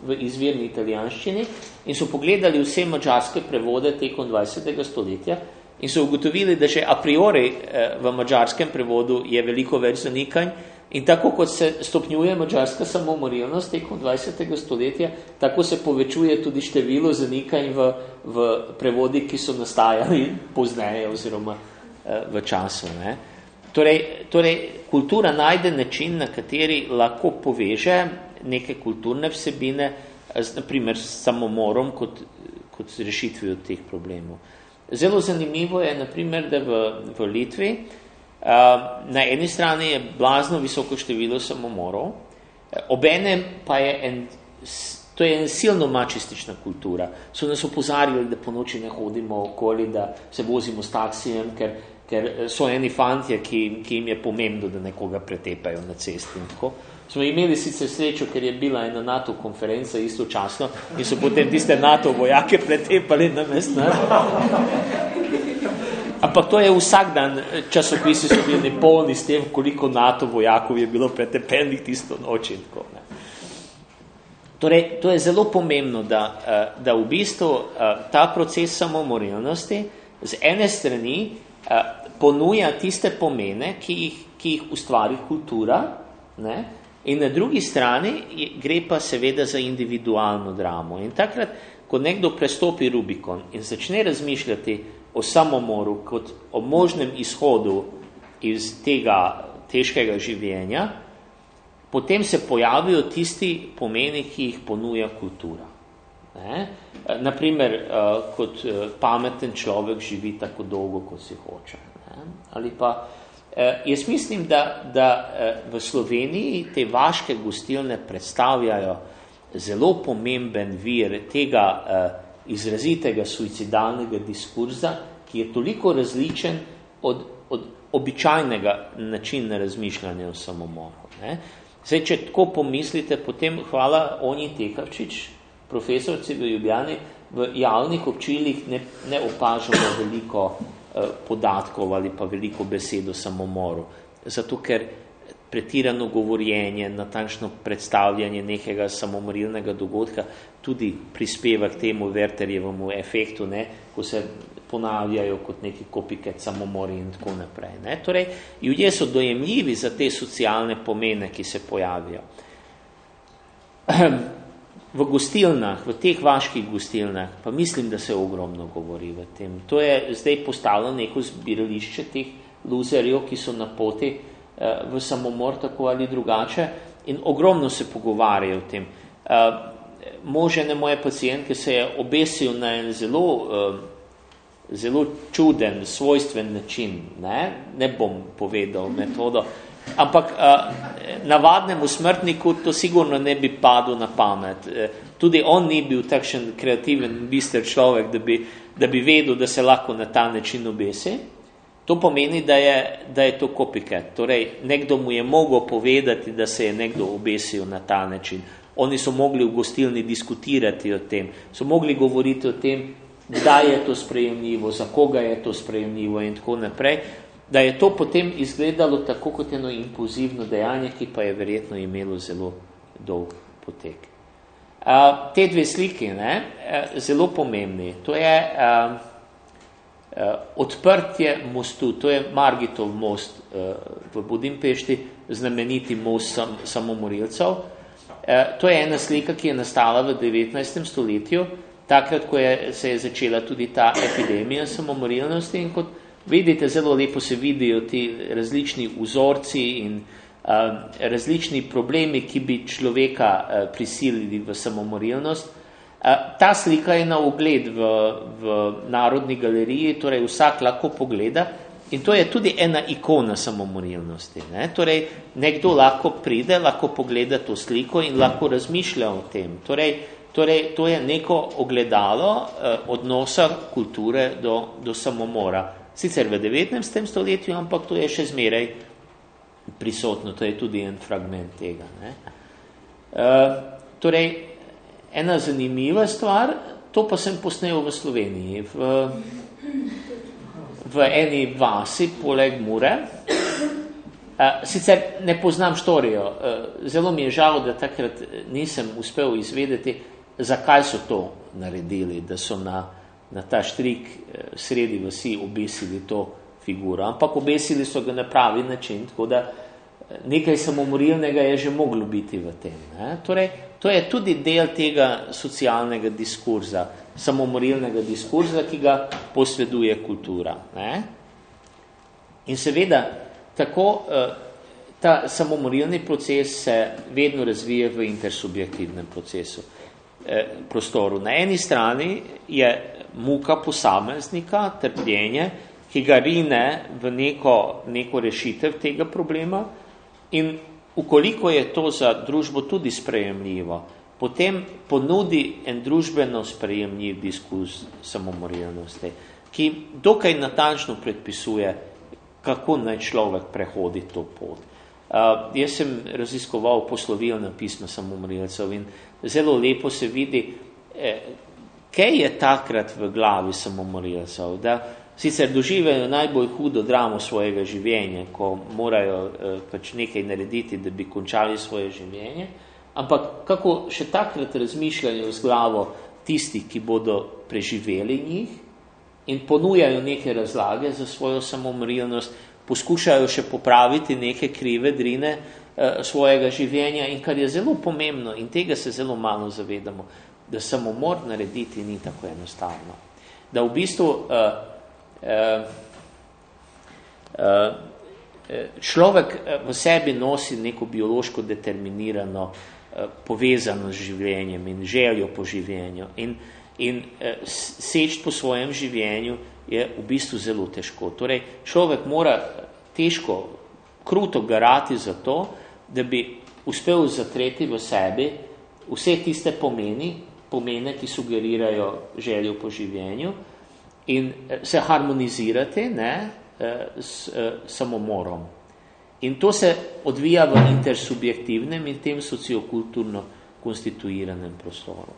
v izvirni italijanščini in so pogledali vse mađarske prevode tekom 20. stoletja in so ugotovili, da že a priori eh, v mađarskem prevodu je veliko več zanikanj in tako kot se stopnjuje mađarska samomorilnost tekom 20. stoletja, tako se povečuje tudi število zanikanj v, v prevodi, ki so nastajali pozneje oziroma eh, v času. Ne. Torej, torej, kultura najde način, na kateri lahko poveže neke kulturne vsebine, z, naprimer s samomorom kot, kot rešitvijo teh problemov. Zelo zanimivo je, naprimer, da v, v Litvi na eni strani je blazno visoko število samomorov, obene pa je en, to je en silno mačistična kultura. So nas opozarjali, da po noči ne hodimo okoli, da se vozimo s taksijem, ker, ker so eni fantje, ki, ki jim je pomembno, da nekoga pretepajo na cesti in tako. Smo imeli sicer srečo, ker je bila ena NATO konferenca istočasno in so potem tiste NATO vojake pretepali na mest. Ne? Ampak to je vsak dan, časopisi so bili polni s tem, koliko NATO vojakov je bilo pretepenih tisto noč in tako. Ne? Torej, to je zelo pomembno, da, eh, da v bistvu eh, ta proces samomorilnosti z ene strani eh, ponuja tiste pomene, ki jih, ki jih ustvari kultura, ne? In na drugi strani gre pa seveda za individualno dramo. In takrat, ko nekdo prestopi Rubikon in začne razmišljati o samomoru kot o možnem izhodu iz tega težkega življenja, potem se pojavijo tisti pomeni, ki jih ponuja kultura. Ne? Naprimer, eh, kot eh, pameten človek živi tako dolgo, kot si hoče. Ne? Ali pa Eh, jaz mislim, da, da v Sloveniji te vaške gostilne predstavljajo zelo pomemben vir tega izrazitega suicidalnega diskurza, ki je toliko različen od, od običajnega načina razmišljanja o samomoru. Ne? Zdaj, če tako pomislite, potem hvala Oni Tekavčič, profesorci v Ljubljani, v javnih občilih ne, ne opažamo veliko Eh, podatkov ali pa veliko besedo samomoru. Zato, ker pretirano govorjenje, natančno predstavljanje nekega samomorilnega dogodka tudi prispeva k temu Werterjevemu efektu, ne, ko se ponavljajo kot neki kopiket samomori in tako naprej. Ne. Torej, ljudje so dojemljivi za te socialne pomene, ki se pojavijo. v gostilnah, v teh vaških gostilnah, pa mislim, da se ogromno govori v tem. To je zdaj postalo neko zbirališče teh luzerjev, ki so na poti v samomor tako ali drugače in ogromno se pogovarjajo o tem. Eh, možene moje pacijentke se je obesil na en zelo, eh, zelo čuden, svojstven način. Ne, ne bom povedal metodo, Ampak uh, navadnemu smrtniku to sigurno ne bi padlo na pamet. Uh, tudi on ni bil takšen kreativen, bister človek, da bi, da bi vedel, da se lahko na ta način obesi. To pomeni, da je, da je to copycat. Torej, nekdo mu je mogel povedati, da se je nekdo obesil na ta način. Oni so mogli v gostilni diskutirati o tem, so mogli govoriti o tem, da je to sprejemljivo, za koga je to sprejemljivo in tako naprej, da je to potem izgledalo tako kot eno impulzivno dejanje, ki pa je verjetno imelo zelo dolg potek. Uh, te dve sliki, ne, zelo pomembni. To je uh, uh, odprtje mostu, to je Margitov most uh, v Budimpešti, znameniti most sam, samomorilcev. Uh, to je ena slika, ki je nastala v 19. stoletju, takrat, ko je, se je začela tudi ta epidemija samomorilnosti in kot vidite, zelo lepo se vidijo ti različni vzorci in uh, različni problemi, ki bi človeka uh, prisilili v samomorilnost. Ta slika je na ogled v, v Narodni galeriji, torej vsak lahko pogleda in to je tudi ena ikona samomorilnosti. Ne? Torej, nekdo lahko pride, lahko pogleda to sliko in lahko razmišlja o tem. Torej, Torej, to je neko ogledalo eh, odnosa kulture do, do samomora. Sicer v 19. stoletju, ampak to je še zmeraj prisotno, to je tudi en fragment tega. Ne? Eh, torej, ena zanimiva stvar, to pa sem posnel v Sloveniji, v, v eni vasi poleg Mure. Sicer ne poznam štorijo, zelo mi je žal, da takrat nisem uspel izvedeti, zakaj so to naredili, da so na, na ta štrik sredi vsi obesili to figuro. Ampak obesili so ga na pravi način, tako da nekaj samomorilnega je že moglo biti v tem. Ne? Torej, to je tudi del tega socialnega diskurza, samomorilnega diskurza, ki ga posveduje kultura. Ne? In seveda, tako eh, ta samomorilni proces se vedno razvije v intersubjektivnem procesu. Eh, prostoru. Na eni strani je muka posameznika, trpljenje, ki ga rine v neko, neko rešitev tega problema in ukoliko je to za družbo tudi sprejemljivo, potem ponudi en družbeno sprejemljiv diskus samomorilnosti, ki dokaj natančno predpisuje, kako naj človek prehodi to pot. Uh, jaz sem raziskoval poslovilna pisma samomorilcev in zelo lepo se vidi, eh, kaj je takrat v glavi samomorilcev, da sicer doživajo najbolj hudo dramo svojega življenja, ko morajo eh, pač nekaj narediti, da bi končali svoje življenje, ampak kako še takrat razmišljajo z glavo tisti, ki bodo preživeli njih in ponujajo neke razlage za svojo samomorilnost, poskušajo še popraviti neke krive drine, Eh, svojega življenja in kar je zelo pomembno in tega se zelo malo zavedamo, da samomor narediti ni tako enostavno. Da v bistvu uh, človek v sebi nosi neko biološko determinirano uh, povezano z življenjem in željo po življenju in, in uh, seč po svojem življenju je v bistvu zelo težko. Torej, človek mora težko, kruto garati za to, da bi uspel zatreti v sebi vse tiste pomeni, pomene, ki sugerirajo željo po življenju in eh, se harmonizirati ne, eh, s eh, samomorom. In to se odvija v intersubjektivnem in tem sociokulturno konstituiranem prostoru.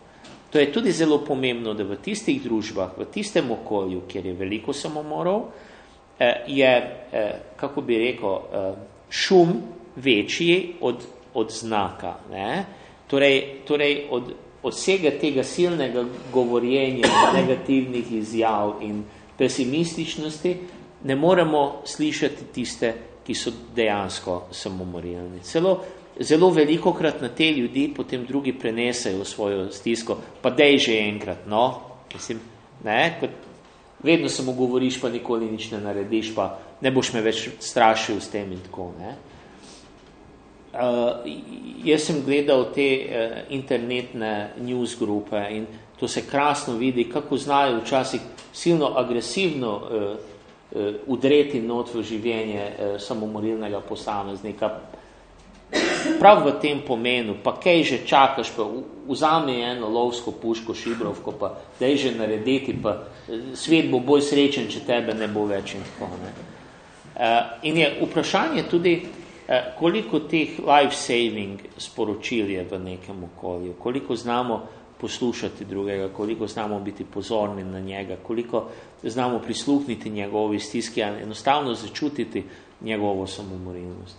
To je tudi zelo pomembno, da v tistih družbah, v tistem okolju, kjer je veliko samomorov, je, kako bi rekel, šum večji od, od znaka. Ne? Torej, torej od vsega tega silnega govorjenja, negativnih izjav in pesimističnosti, ne moremo slišati tiste, ki so dejansko samomorilni. Celo, zelo veliko krat na te ljudi potem drugi prenesajo svojo stisko, pa dej že enkrat, no, mislim, ne, kot vedno samo govoriš, pa nikoli nič ne narediš, pa ne boš me več strašil s tem in tako, ne. Uh, jaz sem gledal te uh, internetne newsgrupe in to se krasno vidi, kako znajo včasih silno agresivno uh, uh, udreti not v življenje uh, samomorilnega posameznika. Prav v tem pomenu, pa kaj že čakaš, pa vzami eno lovsko puško, šibrovko, pa daj že narediti, pa svet bo bolj srečen, če tebe ne bo več in tako. Ne. Uh, in je vprašanje tudi, Eh, koliko teh life-saving sporočil je v nekem okolju, koliko znamo poslušati drugega, koliko znamo biti pozorni na njega, koliko znamo prisluhniti njegovi stiski, enostavno začutiti njegovo samomorilnost.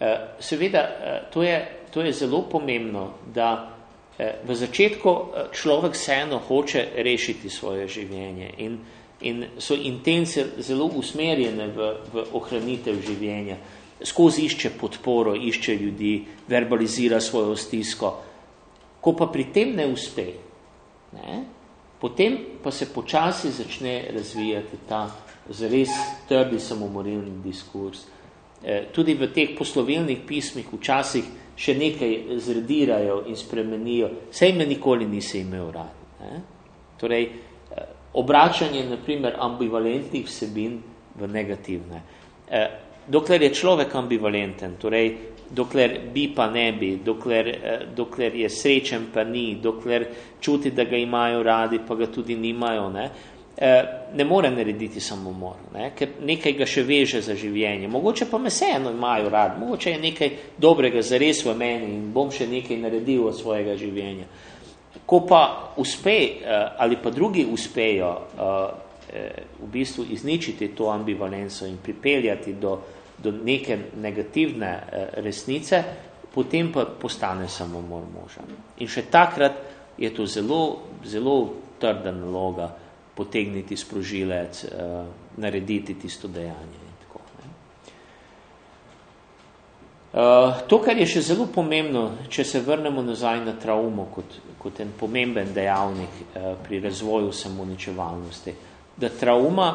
Eh, seveda, eh, to je, to je zelo pomembno, da eh, v začetku človek vseeno hoče rešiti svoje življenje in, in so intence zelo usmerjene v, v ohranitev življenja. Skozi išče podporo, išče ljudi, verbalizira svojo stisko. Ko pa pri tem ne uspe, ne, potem pa se počasi začne razvijati ta zares trdi samomorilni diskurs. Eh, tudi v teh poslovilnih pismih včasih še nekaj zredirajo in spremenijo. Sej me nikoli nisi imel rad. Ne? Torej, eh, obračanje, naprimer, ambivalentnih vsebin v negativne. Eh, dokler je človek ambivalenten, torej, dokler bi pa ne bi, dokler, dokler je srečen pa ni, dokler čuti, da ga imajo radi, pa ga tudi nimajo, ne? Eh, ne more narediti samomor, ne? ker nekaj ga še veže za življenje. Mogoče pa me vseeno imajo rad, mogoče je nekaj dobrega zares v meni in bom še nekaj naredil od svojega življenja. Ko pa uspe eh, ali pa drugi uspejo eh, v bistvu izničiti to ambivalenco in pripeljati do, do neke negativne resnice, potem pa postane samomor moža. In še takrat je to zelo, zelo trda naloga, potegniti sprožilec, uh, narediti tisto dejanje. Tako, ne. Uh, to, kar je še zelo pomembno, če se vrnemo nazaj na traumo kot, kot en pomemben dejavnik pri razvoju samoničevalnosti, da trauma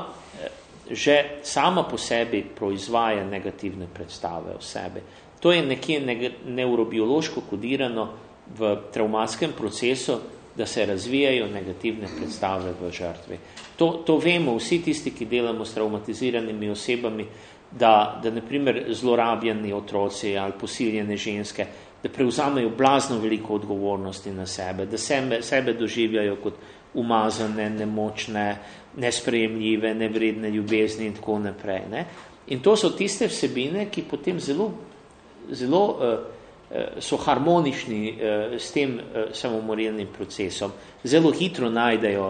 že sama po sebi proizvaja negativne predstave o sebi. To je nekje neurobiološko kodirano v traumatskem procesu, da se razvijajo negativne predstave v žrtvi. To, to vemo vsi tisti, ki delamo s traumatiziranimi osebami, da, da naprimer zlorabljeni otroci ali posiljene ženske, da prevzamejo blazno veliko odgovornosti na sebe, da sebe, sebe doživljajo kot umazane, nemočne, nesprejemljive, nevredne ljubezni in tako naprej. Ne? In to so tiste vsebine, ki potem zelo, zelo uh, so harmonični eh, s tem eh, samomorilnim procesom, zelo hitro najdejo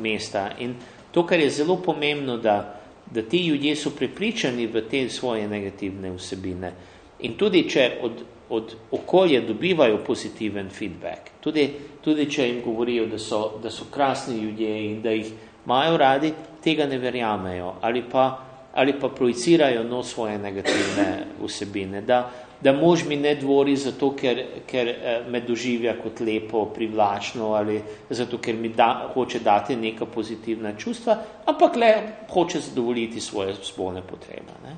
mesta in to, kar je zelo pomembno, da, da ti ljudje so prepričani v te svoje negativne vsebine in tudi, če od, od okolja dobivajo pozitiven feedback, tudi, tudi če jim govorijo, da so, da so krasni ljudje in da jih imajo radi, tega ne verjamejo ali pa, ali pa projicirajo no svoje negativne vsebine, da, da mož mi ne dvori zato, ker, ker eh, me doživlja kot lepo, privlačno ali zato, ker mi da, hoče dati neka pozitivna čustva, ampak le hoče zadovoljiti svoje spolne potrebe. Ne.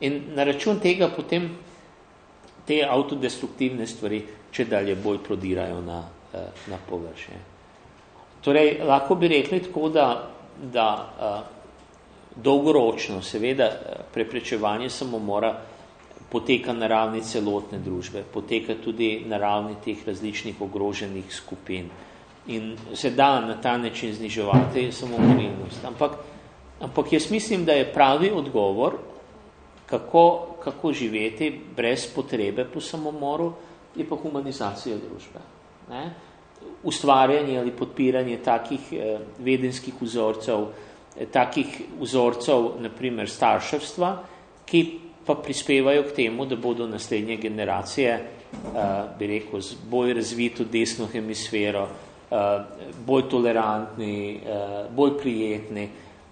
In na račun tega potem te autodestruktivne stvari če dalje bolj prodirajo na, eh, na površje. Torej, lahko bi rekli tako, da, da dolgoročno seveda preprečevanje samomora poteka na ravni celotne družbe, poteka tudi na ravni teh različnih ogroženih skupin. In se da na ta način zniževati samomorilnost. Ampak, ampak jaz mislim, da je pravi odgovor, kako, kako živeti brez potrebe po samomoru, je pa humanizacija družbe. Ne? Ustvarjanje ali podpiranje takih eh, vedenskih vzorcev, eh, takih vzorcev, naprimer starševstva, ki pa prispevajo k temu, da bodo naslednje generacije, uh, bi rekel, z bolj razvito desno hemisfero, uh, bolj tolerantni, uh, bolj prijetni.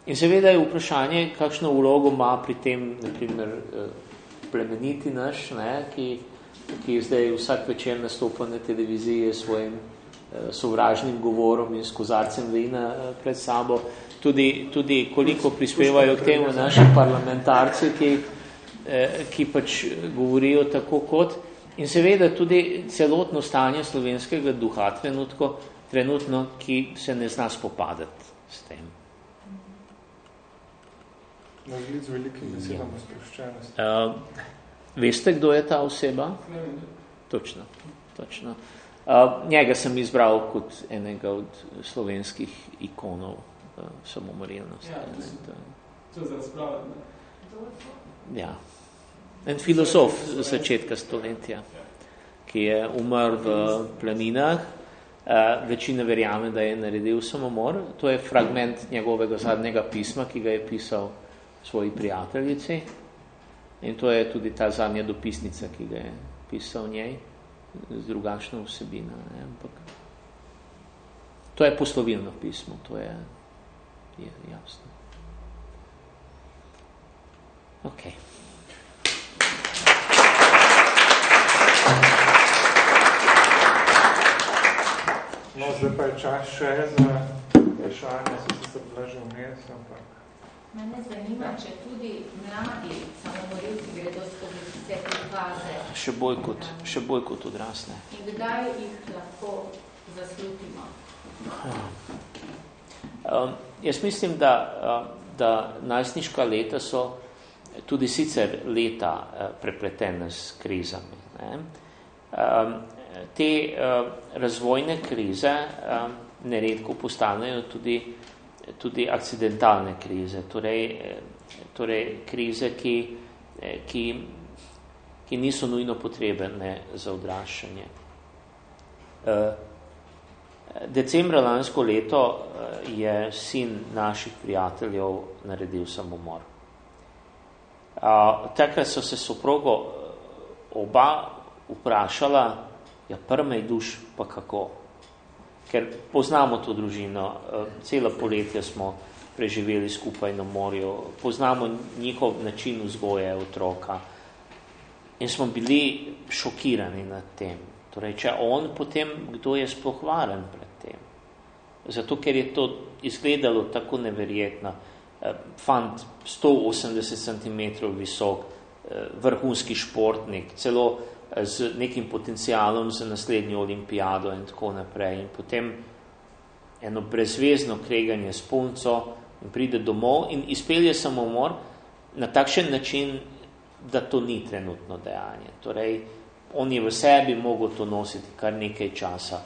In seveda je vprašanje, kakšno vlogo ima pri tem, naprimer, uh, plemeniti naš, ne, ki, ki zdaj vsak večer nastopa na televiziji s svojim sovražnim govorom in s kozarcem vina uh, pred sabo, tudi, tudi koliko prispevajo k temu naši parlamentarci, ki Eh, ki pač govorijo tako kot in seveda tudi celotno stanje slovenskega duha trenutko, trenutno, ki se ne zna spopadati s tem. Na z velikim besedom ja. sproščenost. Uh, veste, kdo je ta oseba? Točno, točno. Uh, njega sem izbral kot enega od slovenskih ikonov uh, samomorilnosti. Ja, to, so, to je za razpravljati. Ja en filozof začetka stoletja, ki je umrl v planinah večina verjame, da je naredil samomor. To je fragment njegovega zadnjega pisma, ki ga je pisal svoji prijateljici. In to je tudi ta zadnja dopisnica, ki ga je pisal njej z drugačno vsebino. Ne? Ampak to je poslovilno pismo, to je, je jasno. Okay. No, zdaj pa je čas še za vprašanje, so se bila že vmes, ampak... Mene zanima, če tudi mladi samomorilci gredo skozi vse te faze. Še bolj kot, še bolj kot odrasne. In kdaj jih lahko zaslutimo? Um, jaz mislim, da, da najstniška leta so tudi sicer leta uh, prepletene s krizami. Ne? Um, te uh, razvojne krize um, neredko postanejo tudi, tudi akcidentalne krize, torej, torej krize, ki, ki, ki niso nujno potrebne za odraščanje. Uh, decembra lansko leto je sin naših prijateljev naredil samomor. Takrat so se soprogo oba vprašala, Ja, prmej duš pa kako. Ker poznamo to družino, eh, celo poletje smo preživeli skupaj na morju, poznamo njihov način vzgoje otroka in smo bili šokirani nad tem. Torej, če on, potem kdo je sploh varen pred tem? Zato, ker je to izgledalo tako neverjetno. Eh, fant 180 cm visok, eh, vrhunski športnik, celo z nekim potencialom za naslednjo olimpijado in tako naprej. In potem eno brezvezno kreganje s punco in pride domov in izpelje samomor na takšen način, da to ni trenutno dejanje. Torej, on je v sebi mogel to nositi kar nekaj časa.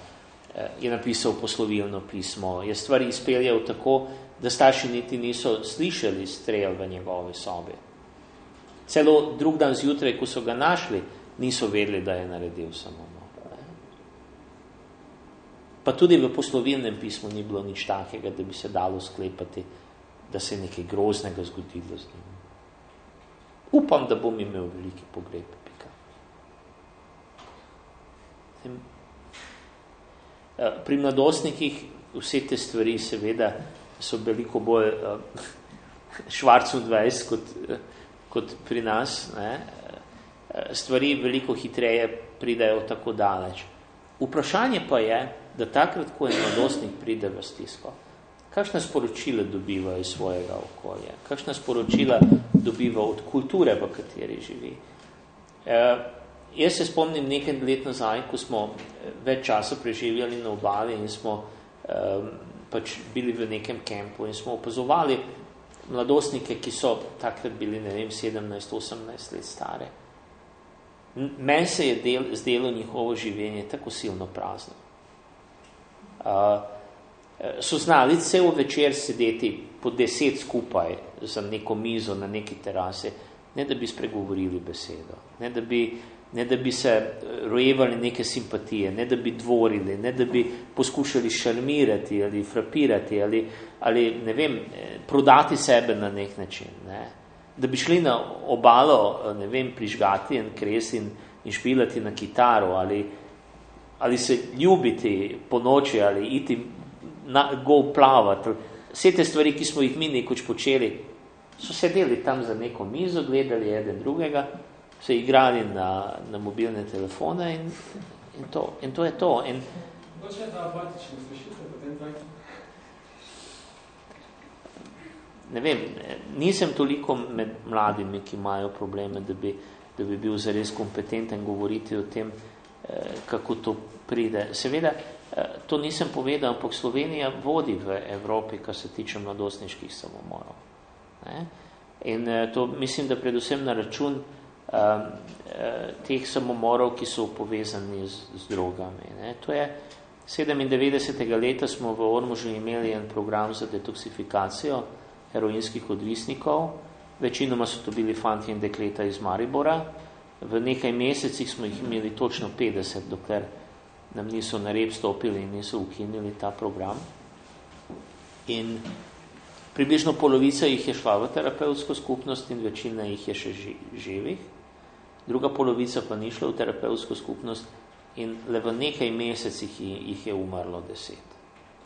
Eh, je napisal poslovilno pismo, je stvari izpeljal tako, da starši niti niso slišali strel v njegove sobe. Celo drug dan zjutraj, ko so ga našli, niso vedeli, da je naredil samomor. Pa tudi v poslovilnem pismu ni bilo nič takega, da bi se dalo sklepati, da se je nekaj groznega zgodilo z njim. Upam, da bom imel veliki pogreb. Pika. Pri mladostnikih vse te stvari seveda so veliko bolj uh, švarcu 20 kot, uh, kot pri nas. Ne? Stvari veliko hitreje pridejo tako daleč. Vprašanje pa je, da takrat, ko je mladostnik pride v stisko, kakšna sporočila dobiva iz svojega okolja, kakšna sporočila dobiva od kulture, v kateri živi. E, jaz se spomnim nekaj let nazaj, ko smo več časa preživljali na obali in smo e, pač bili v nekem kempu in smo opazovali mladostnike, ki so takrat bili, ne vem, 17-18 let stare. Meni se je del, zdelo njihovo življenje tako silno prazno. Uh, so znali cel večer sedeti po deset skupaj za neko mizo na neki terase, ne da bi spregovorili besedo, ne da bi, ne da bi se rojevali neke simpatije, ne da bi dvorili, ne da bi poskušali šarmirati ali frapirati ali, ali ne vem, prodati sebe na nek način. Ne da bi šli na obalo, ne vem, prižgati en kres in, in špilati na kitaro ali, ali se ljubiti po noči ali iti na, go plavati. Vse te stvari, ki smo jih mi nekoč počeli, so sedeli tam za neko mizo, gledali eden drugega, se igrali na, na mobilne telefone in, in, to, in to je to. In, Boče ta apatični, slišite potem tako? Ne vem, nisem toliko med mladimi, ki imajo probleme, da bi, da bi bil zares kompetenten govoriti o tem, eh, kako to pride. Seveda, eh, to nisem povedal, ampak Slovenija vodi v Evropi, kar se tiče mladostniških samomorov. Ne? In eh, to mislim, da predvsem na račun um, teh samomorov, ki so povezani z, z drogami. Ne? To je 97. leta smo v Ormužu imeli en program za detoksifikacijo, heroinskih odvisnikov, večinoma so to bili fanti in dekleta iz Maribora. V nekaj mesecih smo jih imeli točno 50, dokler nam niso na rep stopili in niso ukinili ta program. In približno polovica jih je šla v terapevtsko skupnost in večina jih je še živih. Druga polovica pa ni šla v terapevtsko skupnost in le v nekaj mesecih jih je umrlo deset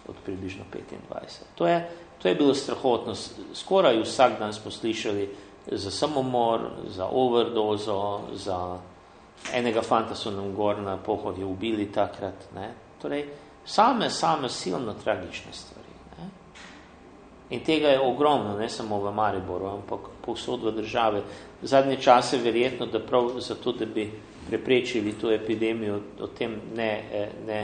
od približno 25. To je, to je bilo strahotno. Skoraj vsak dan smo slišali za samomor, za overdozo, za enega fanta so nam gor na pohodju ubili takrat. Ne? Torej, same, same silno tragične stvari. Ne? In tega je ogromno, ne samo v Mariboru, ampak povsod v države. Zadnje čase verjetno, da prav zato, da bi preprečili to epidemijo, o tem ne, ne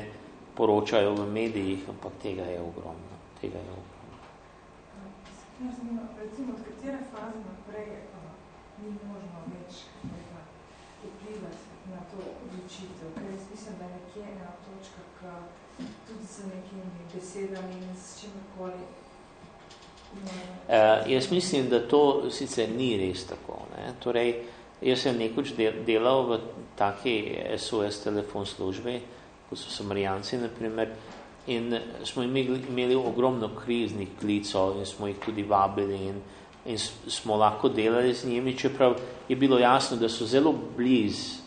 poročajo v medijih, ampak tega je ogromno. Tega je ogromno. Recimo, od katere faze naprej ni možno več vplivati na to odločitev? Ker jaz mislim, da je nekje ena točka, ka tudi z nekimi besedami in s čimkoli Uh, jaz mislim, da to sicer ni res tako. Ne? Torej, jaz sem nekoč delal v taki SOS telefon službi, kot so samarijanci, naprimer, in smo imeli, imeli ogromno kriznih klicov in smo jih tudi vabili in, in smo lahko delali z njimi, čeprav je bilo jasno, da so zelo bliz.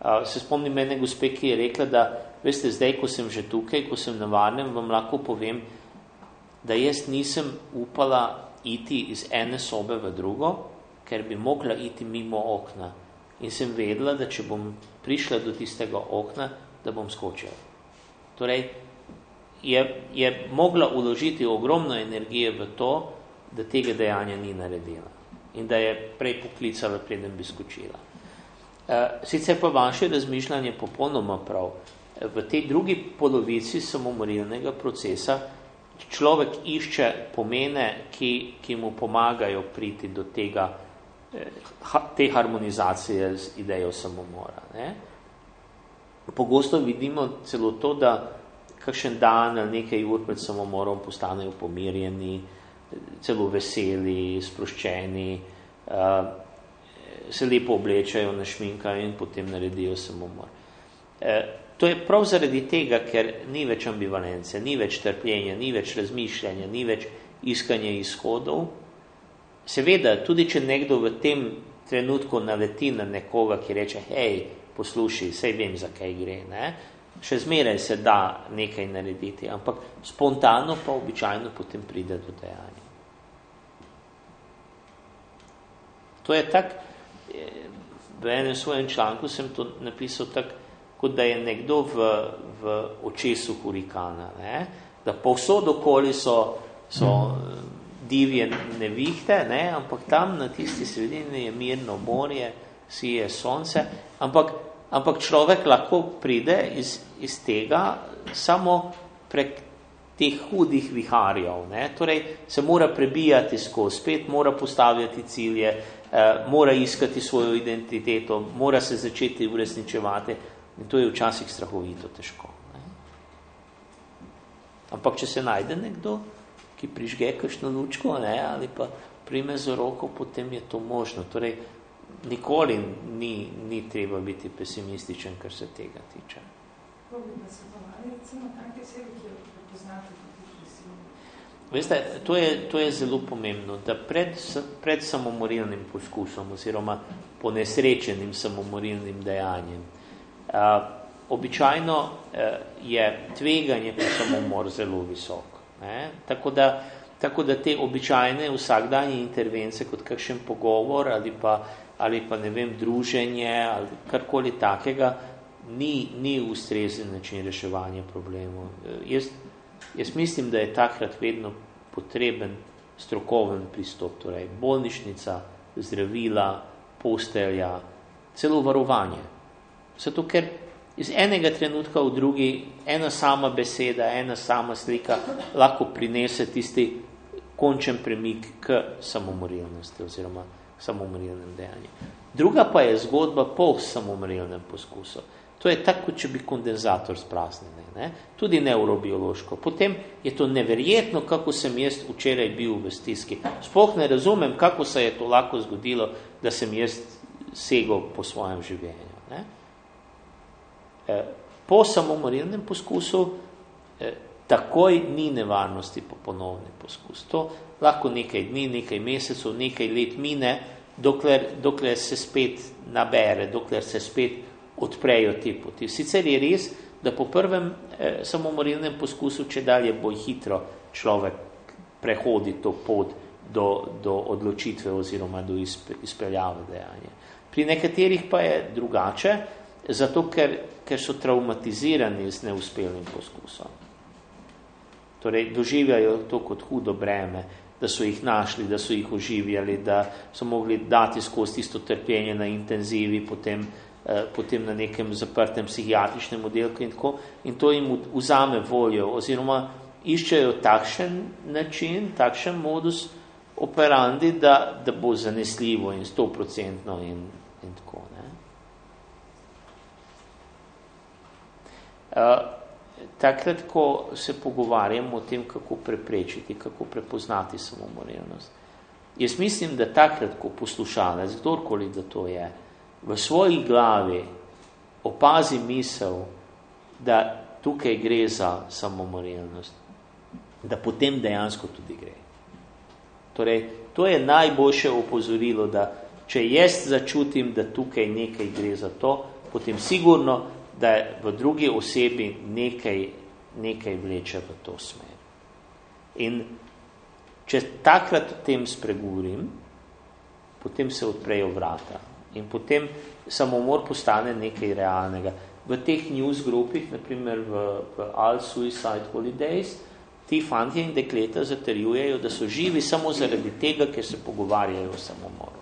Uh, se spomnim mene gospe, ki je rekla, da veste, zdaj, ko sem že tukaj, ko sem na varnem, vam lahko povem, da jaz nisem upala iti iz ene sobe v drugo, ker bi mogla iti mimo okna. In sem vedela, da če bom prišla do tistega okna, da bom skočil. Torej, je, je mogla uložiti ogromno energije v to, da tega dejanja ni naredila in da je prej poklicala, preden bi skočila. E, sicer pa vaše razmišljanje popolnoma prav. V tej drugi polovici samomorilnega procesa človek išče pomene, ki, ki mu pomagajo priti do tega, e, te harmonizacije z idejo samomora. Ne? Pogosto vidimo celo to, da kakšen dan ali nekaj ur pred samomorom postanejo pomirjeni, celo veseli, sproščeni, uh, se lepo oblečajo na šminka in potem naredijo samomor. Uh, to je prav zaradi tega, ker ni več ambivalence, ni več trpljenja, ni več razmišljanja, ni več iskanja izhodov. Seveda, tudi če nekdo v tem trenutku naleti na nekoga, ki reče, hej, posluši, sej vem, zakaj gre. Ne? Še zmeraj se da nekaj narediti, ampak spontano pa običajno potem pride do dejanja. To je tak, eh, v enem svojem članku sem to napisal tak, kot da je nekdo v, v očesu hurikana, ne? da povsod okoli so, so divje nevihte, ne? ampak tam na tisti sredini je mirno morje, sije sonce, ampak, ampak človek lahko pride iz, iz tega samo prek teh hudih viharjev. Ne? Torej, se mora prebijati skozi, spet mora postavljati cilje, eh, mora iskati svojo identiteto, mora se začeti uresničevati in to je včasih strahovito težko. Ne? Ampak, če se najde nekdo, ki prižge kakšno lučko ne? ali pa prime za roko, potem je to možno. Torej, nikoli ni, ni treba biti pesimističen, kar se tega tiče. Veste, to je, to je zelo pomembno, da pred, pred samomorilnim poskusom oziroma ponesrečenim samomorilnim dejanjem a, običajno a, je tveganje po samomor zelo visoko. Ne? Tako, da, tako da te običajne vsakdanje intervence kot kakšen pogovor ali pa ali pa ne vem, druženje ali karkoli takega, ni, ni ustrezen način reševanja problemov. Jaz, jaz mislim, da je takrat vedno potreben strokoven pristop, torej bolnišnica, zdravila, postelja, celo varovanje. Zato, ker iz enega trenutka v drugi ena sama beseda, ena sama slika lahko prinese tisti končen premik k samomorilnosti oziroma samomorilnem dejanju. Druga pa je zgodba po samomorilnem poskusu. To je tako, če bi kondenzator spraznili, ne? tudi neurobiološko. Potem je to neverjetno, kako sem jaz včeraj bil v stiski. Sploh ne razumem, kako se je to lahko zgodilo, da sem jaz segal po svojem življenju. Ne? E, po samomorilnem poskusu eh, takoj ni nevarnosti po ponovni poskus. To lahko nekaj dni, nekaj mesecev, nekaj let mine, dokler, dokler se spet nabere, dokler se spet odprejo te poti. Sicer je res, da po prvem eh, samomorilnem poskusu, če dalje bolj hitro človek prehodi to pot do, do odločitve oziroma do izpeljave dejanja. Pri nekaterih pa je drugače, zato ker, ker so traumatizirani z neuspelim poskusom. Torej, doživljajo to kot hudo breme, da so jih našli, da so jih oživljali, da so mogli dati skozi tisto trpljenje na intenzivi, potem, eh, potem na nekem zaprtem psihiatričnem oddelku in tako. In to jim vzame voljo oziroma iščejo takšen način, takšen modus operandi, da, da bo zanesljivo in stoprocentno in, in tako. Ne? Uh, takrat, ko se pogovarjamo o tem, kako preprečiti, kako prepoznati samomorilnost. Jaz mislim, da takrat, ko poslušalec, kdorkoli da to je, v svoji glavi opazi misel, da tukaj gre za samomorilnost, da potem dejansko tudi gre. Torej, to je najboljše opozorilo, da če jaz začutim, da tukaj nekaj gre za to, potem sigurno da v drugi osebi nekaj, nekaj vleče v to smer. In če takrat o tem spregovorim, potem se odprejo vrata. In potem samomor postane nekaj realnega. V teh news grupih, naprimer v, v All Suicide Holidays, ti fantje in dekleta zaterjujejo, da so živi samo zaradi tega, ker se pogovarjajo o samomoru.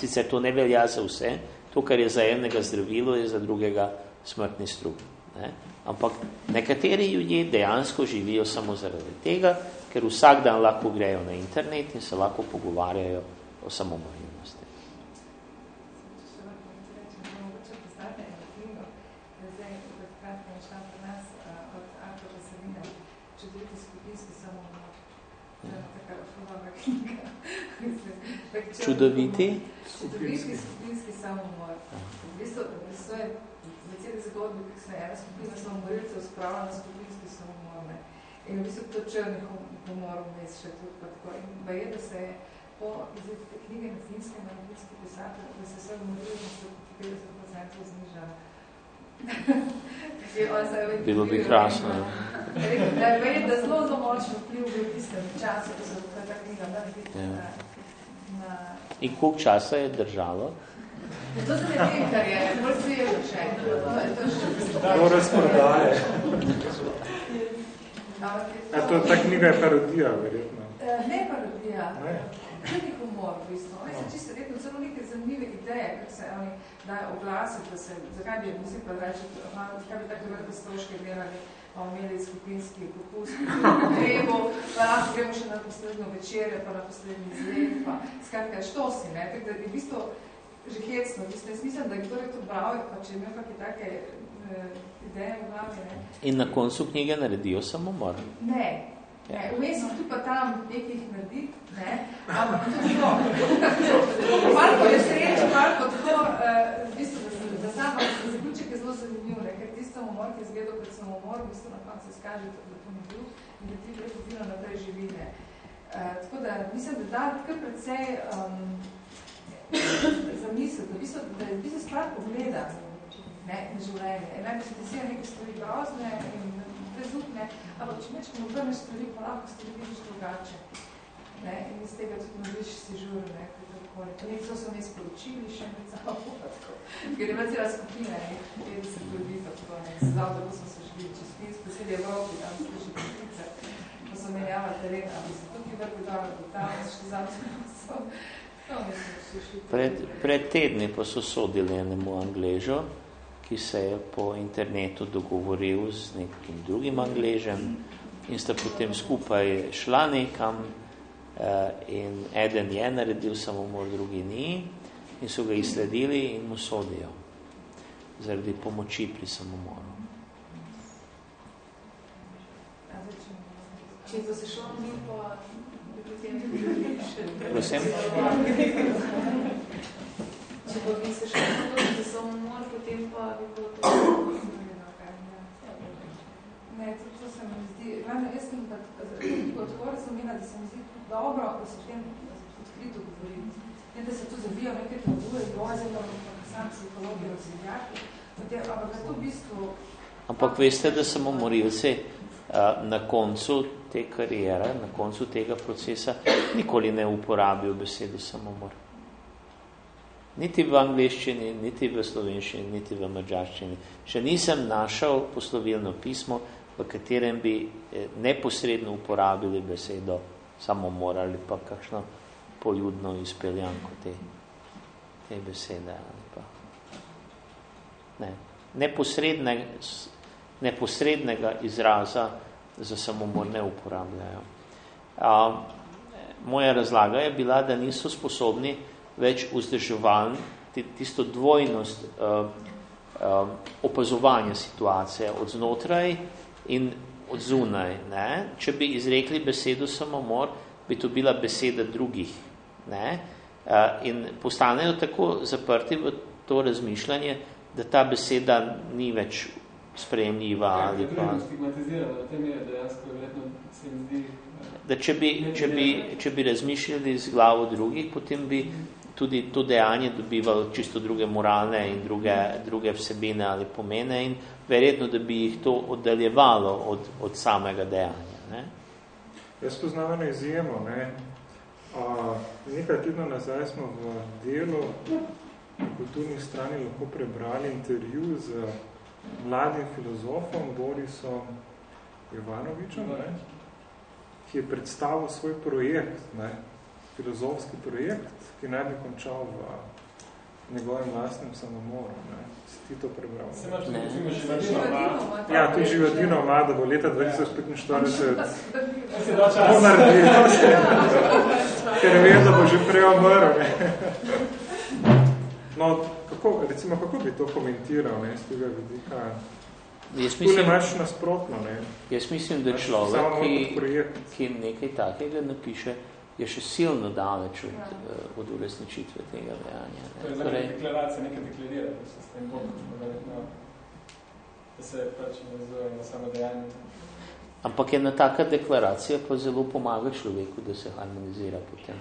Sicer to ne velja za vse, to, kar je za enega zdravilo, je za drugega smrtni strup. Ne? Ampak nekateri ljudje dejansko živijo samo zaradi tega, ker vsak dan lahko grejo na internet in se lahko pogovarjajo o samomorilnosti. Čudoviti? Čudoviti skupinski samomor. V bistvu, v bistvu je celi zgodbi, ki se ena skupina samomorilcev spravila na skupinski samomor. Ne. In v bistvu to črnih pomorov vmes še tudi pa tako. In pa je, da se je po izidu te knjige na finskem, na finski pisatelj, da se vse umorili in se 50% znižala. Bilo bi krasno. Da je da zelo zelo močno vpliv v tistem času, ko se ta knjiga da biti ja. na... In koliko časa je držalo? To se ne vem, kar je, bolj svježo še. To razprodaje. A to, ta knjiga je parodija, verjetno? Ne parodija. Ne. Tudi humor, v bistvu. Oni so čisto vedno celo neke zanimive ideje, kako se oni dajo oglasiti, da se, zakaj bi, mislim pa reči, zakaj bi tako velike stroške gledali, pa imeli skupinski popust, gremo, pa lahko gremo še na poslednjo večerjo, pa na poslednji zlet, pa skratka, što si, ne? Tako da je v bistvu že hecno. Jaz mislim, da je kdo je to bral, pa če imel kakve take uh, ideje v glavi. Ne. In na koncu knjige naredijo samomor. Ne. Ne, vmes so tu pa tam nekaj jih narediti, ne, ampak tudi to. Marko je srečo, Marko tako, uh, v bistvu, da, se, da sam, da zaključek je zelo zanimiv, ne, ker ti samomor, ki je izgledal pred samomor, v bistvu na koncu se skaže, da to ni bil in da ti preko naprej živi, ne. Uh, tako da mislim, da da tako predvsej um, zamisel, da, bistvo, da je v bistvu stvar pogleda ne, na življenje. Ena, da se ti sija neke stvari grozne in prezupne, ampak če nečko obrneš stvari, pa lahko stvari vidiš drugače. Ne, in iz tega tudi narediš si žur, ne, kakorkoli. To nekaj so me sporočili še med samo tako. Ker bila cela skupina, ne, 50 ljudi, tako ne, se dal, da smo se živili čez pis, posebej Evropi, tam so še pisice, pa so menjava teren, ampak se tukaj vrti dobro, da tam še zamsko Pred, pred tedni pa so sodili enemu Angležu, ki se je po internetu dogovoril z nekim drugim Angležem in sta potem skupaj šla nekam uh, in eden je naredil samomor, drugi ni in so ga izsledili in mu sodijo zaradi pomoči pri samomoru. Če so se šlo mi pa Prosim? Če pa bi se še zgodil za samomor, potem pa bi bilo to Ne, no, tudi to se mi zdi, glavno jaz sem odgovor razumela, da se mi zdi dobro, da se o tem odkrito govori. Ne, da se tu zavijo neke tabuje, grozilo, sam psihologi, razvijaki, ampak da to v bistvu... Ampak veste, da samomorilci na koncu te karijere, na koncu tega procesa, nikoli ne uporabijo besedo samomor. Niti v angliščini, niti v slovenščini, niti v mađarščini. Še nisem našel poslovilno pismo, v katerem bi eh, neposredno uporabili besedo samomor ali pa kakšno poljudno izpeljanko te, te besede. Ali pa. Ne. Neposredne, neposrednega izraza za samomor ne uporabljajo. A, moja razlaga je bila, da niso sposobni več vzdrževanj, tisto dvojnost uh, uh, opazovanja situacije od znotraj in od zunaj. Ne? Če bi izrekli besedo samomor, bi to bila beseda drugih. Ne? Uh, in postanejo tako zaprti v to razmišljanje, da ta beseda ni več sprejemljiva. Ja, ali pa... Zdi... Da če bi, če, bi, če bi razmišljali z glavo drugih, potem bi tudi to dejanje dobivalo čisto druge moralne in druge, druge vsebine ali pomene in verjetno, da bi jih to oddaljevalo od, od samega dejanja. Ne? Jaz poznam eno izjemo. Ne? A, nekaj tedno nazaj smo v delu na kulturni strani lahko prebrali intervju z mladim filozofom Borisom Jovanovičem, ne? ki je predstavil svoj projekt, ne? filozofski projekt, ki naj bi končal v njegovem vlastnem samomoru. Ne? Si ti to prebral? Se imaš tudi živadino? Ja, tudi živadino ima, da bo leta 2045 Se da čas. to naredil. Ker vem, da bo že prej omrl. No, kako, recimo, kako bi to komentiral, ne, z tega vidika? Jaz Tu ne mislim, imaš nasprotno, ne? jaz mislim, da človek, ki, ki nekaj takega napiše, je še silno daleč od, eh, od uresničitve tega dejanja. To je Ne? Torej, deklaracije nekaj deklarira, da se s tem verjetno, da se pač navezuje na samo dejanje. Ampak ena taka deklaracija pa zelo pomaga človeku, da se harmonizira potem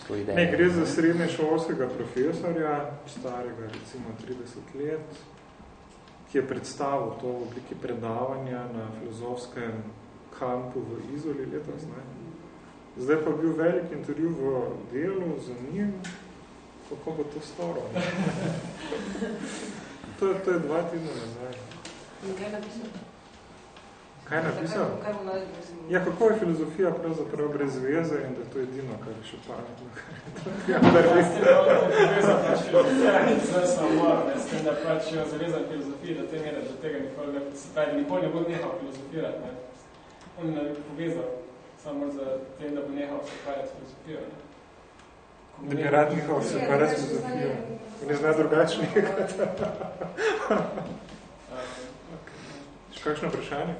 s to idejo. Ne, gre za srednješolskega profesorja, starega recimo 30 let, ki je predstavil to v obliki predavanja na filozofskem kampu v Izoli letos. Ne? Zdaj pa bil velik intervju v delu z njim, kako bo to storil. To je, to je dva tedna nazaj. In kaj napisal? Kaj je napisal? Ja, kako je filozofija pravzaprav brez veze in da je to edino, kar je še pametno. Ja, Jaz se dobro povezam pač s tem, da pač jo zavezam filozofiji do te mere, da tega nikoli ne, se pravi, nikoli ne bo nehal filozofirati, ne. On ne bi povezal samo za tem, da bo nehal se ukvarjati s filozofijo, ne. Da bi rad nehal se ukvarjati s filozofijo. Ne zna drugačnega. Kakšno vprašanje?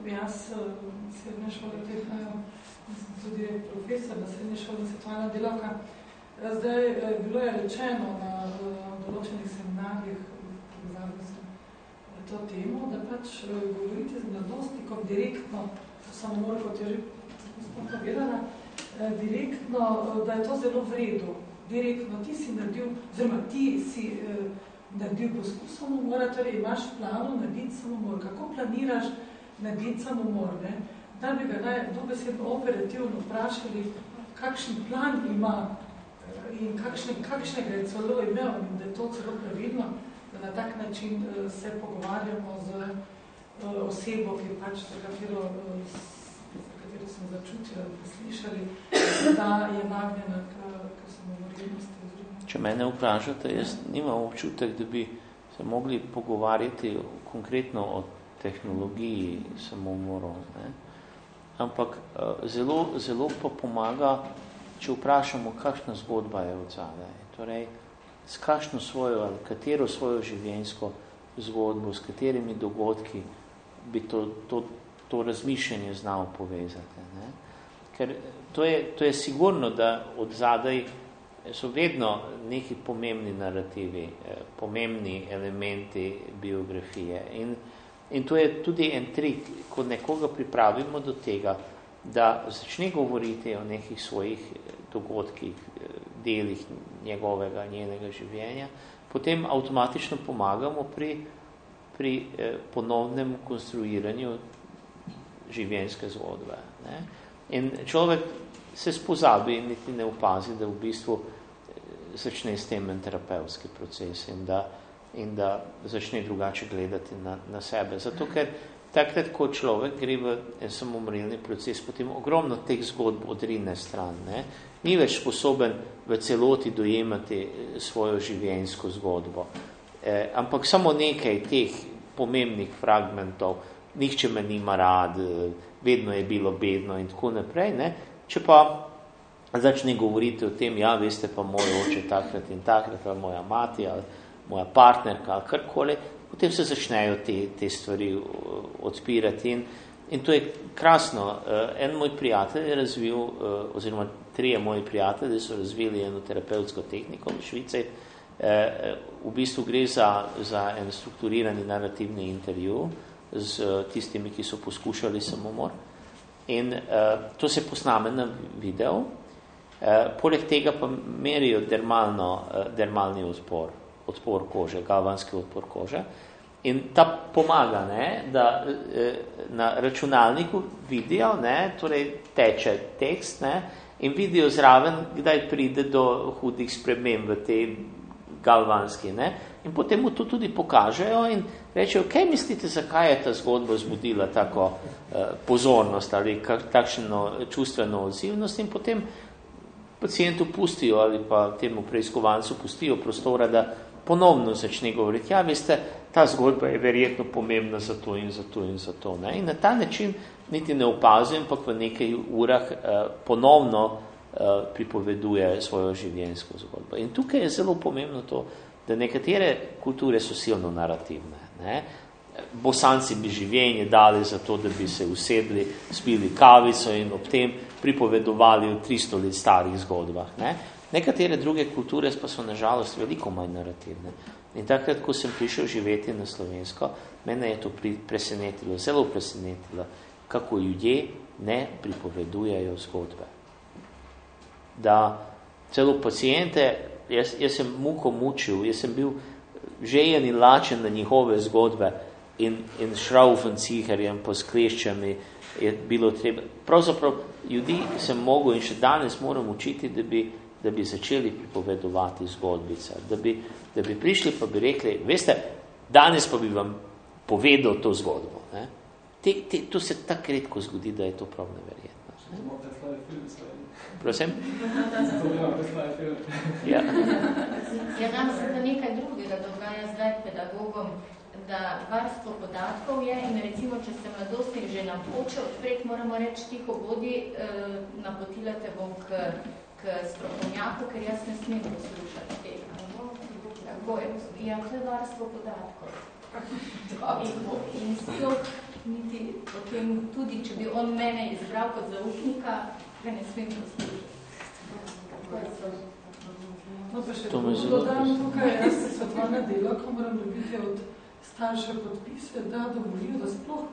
To bi jaz eh, srednje šole tehnajo, sem tudi profesor na srednje šole, svetovna delavka. Zdaj, eh, bilo je rečeno na določenih seminarjih, sem to temo, da pač eh, govorite z mladostnikom direktno, to samomor, kot je že povedala, direktno, da je to zelo v redu. Direktno, ti si naredil, oziroma ti si naredil poskus samomora, torej imaš v planu narediti samomor. Kako planiraš narediti samomor, ne? Da bi ga naj dobesedno operativno vprašali, kakšen plan ima in kakšne, kakšnega je celo imel in da je to celo pravilno, da na tak način eh, se pogovarjamo z eh, osebo, ki pač za katero, eh, za katero smo začutili ali preslišali, da je nagnjena k, k samomorilnosti. Če mene vprašate, jaz nimam občutek, da bi se mogli pogovarjati konkretno o tehnologiji samomorov. Ne? Ampak eh, zelo, zelo pa pomaga, če vprašamo, kakšna zgodba je od zadaj. Torej, s kakšno svojo ali katero svojo življenjsko zgodbo, s katerimi dogodki bi to, to, to razmišljanje znal povezati. Ne? Ker to je, to je sigurno, da od zadaj so vedno neki pomembni narativi, eh, pomembni elementi biografije. In In to je tudi en trik, ko nekoga pripravimo do tega, da začne govoriti o nekih svojih eh, dogodkih, eh, delih njegovega, njenega življenja, potem avtomatično pomagamo pri, pri eh, ponovnem konstruiranju življenjske zgodbe. Ne? In človek se spozabi in niti ne opazi, da v bistvu začne s tem terapevtski proces in da, in da začne drugače gledati na, na sebe. Zato, ker takrat, ko človek gre v en samomrilni proces, potem ogromno teh zgodb odrine stran. Ne? Ni več sposoben v celoti dojemati eh, svojo življenjsko zgodbo. Eh, ampak samo nekaj teh pomembnih fragmentov, nihče me nima rad, eh, vedno je bilo bedno in tako naprej. Ne? Če pa začne govoriti o tem, ja, veste pa moj oče takrat in takrat, ali moja mati, ali moja partnerka, ali karkoli, potem se začnejo te, te stvari uh, odpirati in, in to je krasno. Uh, en moj prijatelj je razvil, uh, oziroma trije moji prijatelji so razvili eno terapevtsko tehniko v Švici. V bistvu gre za, za en strukturirani narativni intervju z tistimi, ki so poskušali samomor. In uh, to se posname na video. Uh, poleg tega pa merijo dermalno, uh, dermalni odpor odpor kože, galvanski odpor kože. In ta pomaga, ne, da eh, na računalniku vidijo, ne, torej teče tekst ne, in vidijo zraven, kdaj pride do hudih sprememb v tej galvanski. Ne. In potem mu to tudi pokažejo in rečejo, kaj mislite, zakaj je ta zgodba zbudila tako eh, pozornost ali takšno čustveno odzivnost in potem pacijentu pustijo ali pa temu preiskovancu pustijo prostora, da ponovno začne govoriti, ja, veste, ta zgodba je verjetno pomembna za to in za to in za to. Ne? In na ta način niti ne opazujem, ampak v nekaj urah eh, ponovno eh, pripoveduje svojo življenjsko zgodbo. In tukaj je zelo pomembno to, da nekatere kulture so silno narativne. Ne? Bosanci bi življenje dali za to, da bi se usedli, spili kavico in ob tem pripovedovali o 300 let starih zgodbah. Ne? Nekatere druge kulture pa so nažalost veliko manj narativne. In takrat, ko sem prišel živeti na slovensko, mene je to presenetilo, zelo presenetilo, kako ljudje ne pripovedujejo zgodbe. Da celo pacijente, jaz, jaz sem muko mučil, jaz sem bil žejen in lačen na njihove zgodbe in, in šraufen ciherjem po skleščami je bilo treba. Pravzaprav ljudi sem mogel in še danes moram učiti, da bi da bi začeli pripovedovati zgodbice, da bi, da bi prišli pa bi rekli, veste, danes pa bi vam povedal to zgodbo. Ne? Te, te, to se tako redko zgodi, da je to prav neverjetno. Ne? Prosim? ja. ja, nam se da nekaj drugega dogaja zdaj pedagogom, da varstvo podatkov je in recimo, če se mladostnik že nam hoče odpreti, moramo reči, tiho bodi, eh, napotila te bom k k strokovnjaku, ker jaz ne smem poslušati tega. Tako je, ja, to je varstvo podatkov. In, in sploh niti potem tudi, če bi on mene izbral kot zaupnika, ga ne smem poslušati. No, pa še dodam tukaj, jaz se svetovna dela, ko moram dobiti od starše podpise, da dovolijo, da sploh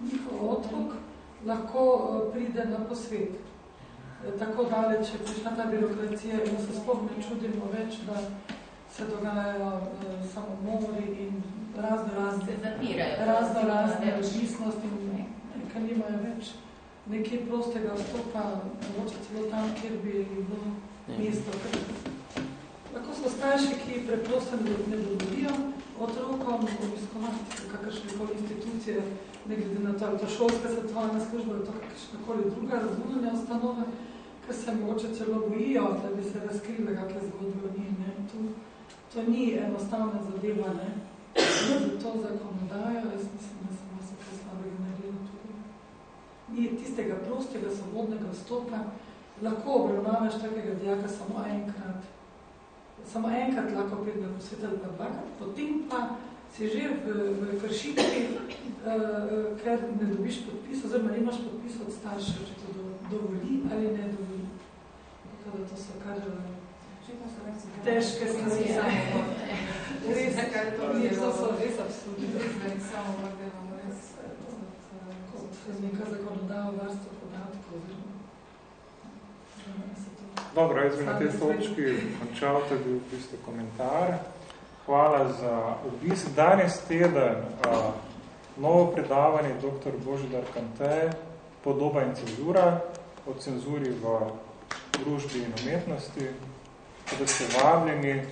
njihov otrok lahko eh, pride na posvet tako daleč je prišla ta birokracija in se sploh ne čudimo več, da se dogajajo uh, samomori in razno razne, razno razne odvisnosti, ker nimajo več nekje prostega vstopa, mogoče celo tam, kjer bi bilo mesto. Tako so starši, ki preprosto ne dovolijo otrokom obiskovati kakršnekoli institucije, ne glede na to, to šolska svetovalna služba, to kakršnekoli druga razumljanja ustanove, ker se mogoče celo bojijo, da bi se razkrili kakle zgodbe o njih. Ne? To, to ni enostavna zadeva. Ne? Za to zakonodajo, jaz mislim, da se kaj slabega naredila tudi. Ni tistega prostega, svobodnega vstopa, lahko obravnavaš takega dijaka samo enkrat. Samo enkrat lahko pride na posvet ali pa dvakrat, potem pa si že v, v kršitvi, uh, ker ne dobiš podpis, oziroma nimaš podpis od staršev, če to dovoli ali ne dovoli. Tako da to so kar težke stvari. Res, to so res absurdne. neka zakonodaja o varstvu podatkov oziroma da se to Dobro, jaz bi na tej točki končal tudi v bistvu komentar. Hvala za obisk. Danes teden a, novo predavanje dr. Božidar Kante, Podoba in cenzura, o cenzuri v družbi in umetnosti. Da ste vabljeni.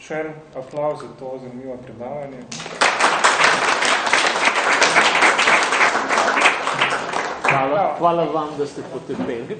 Še en aplauz za to zanimivo predavanje. Hvala, hvala vam, da ste potrpeli.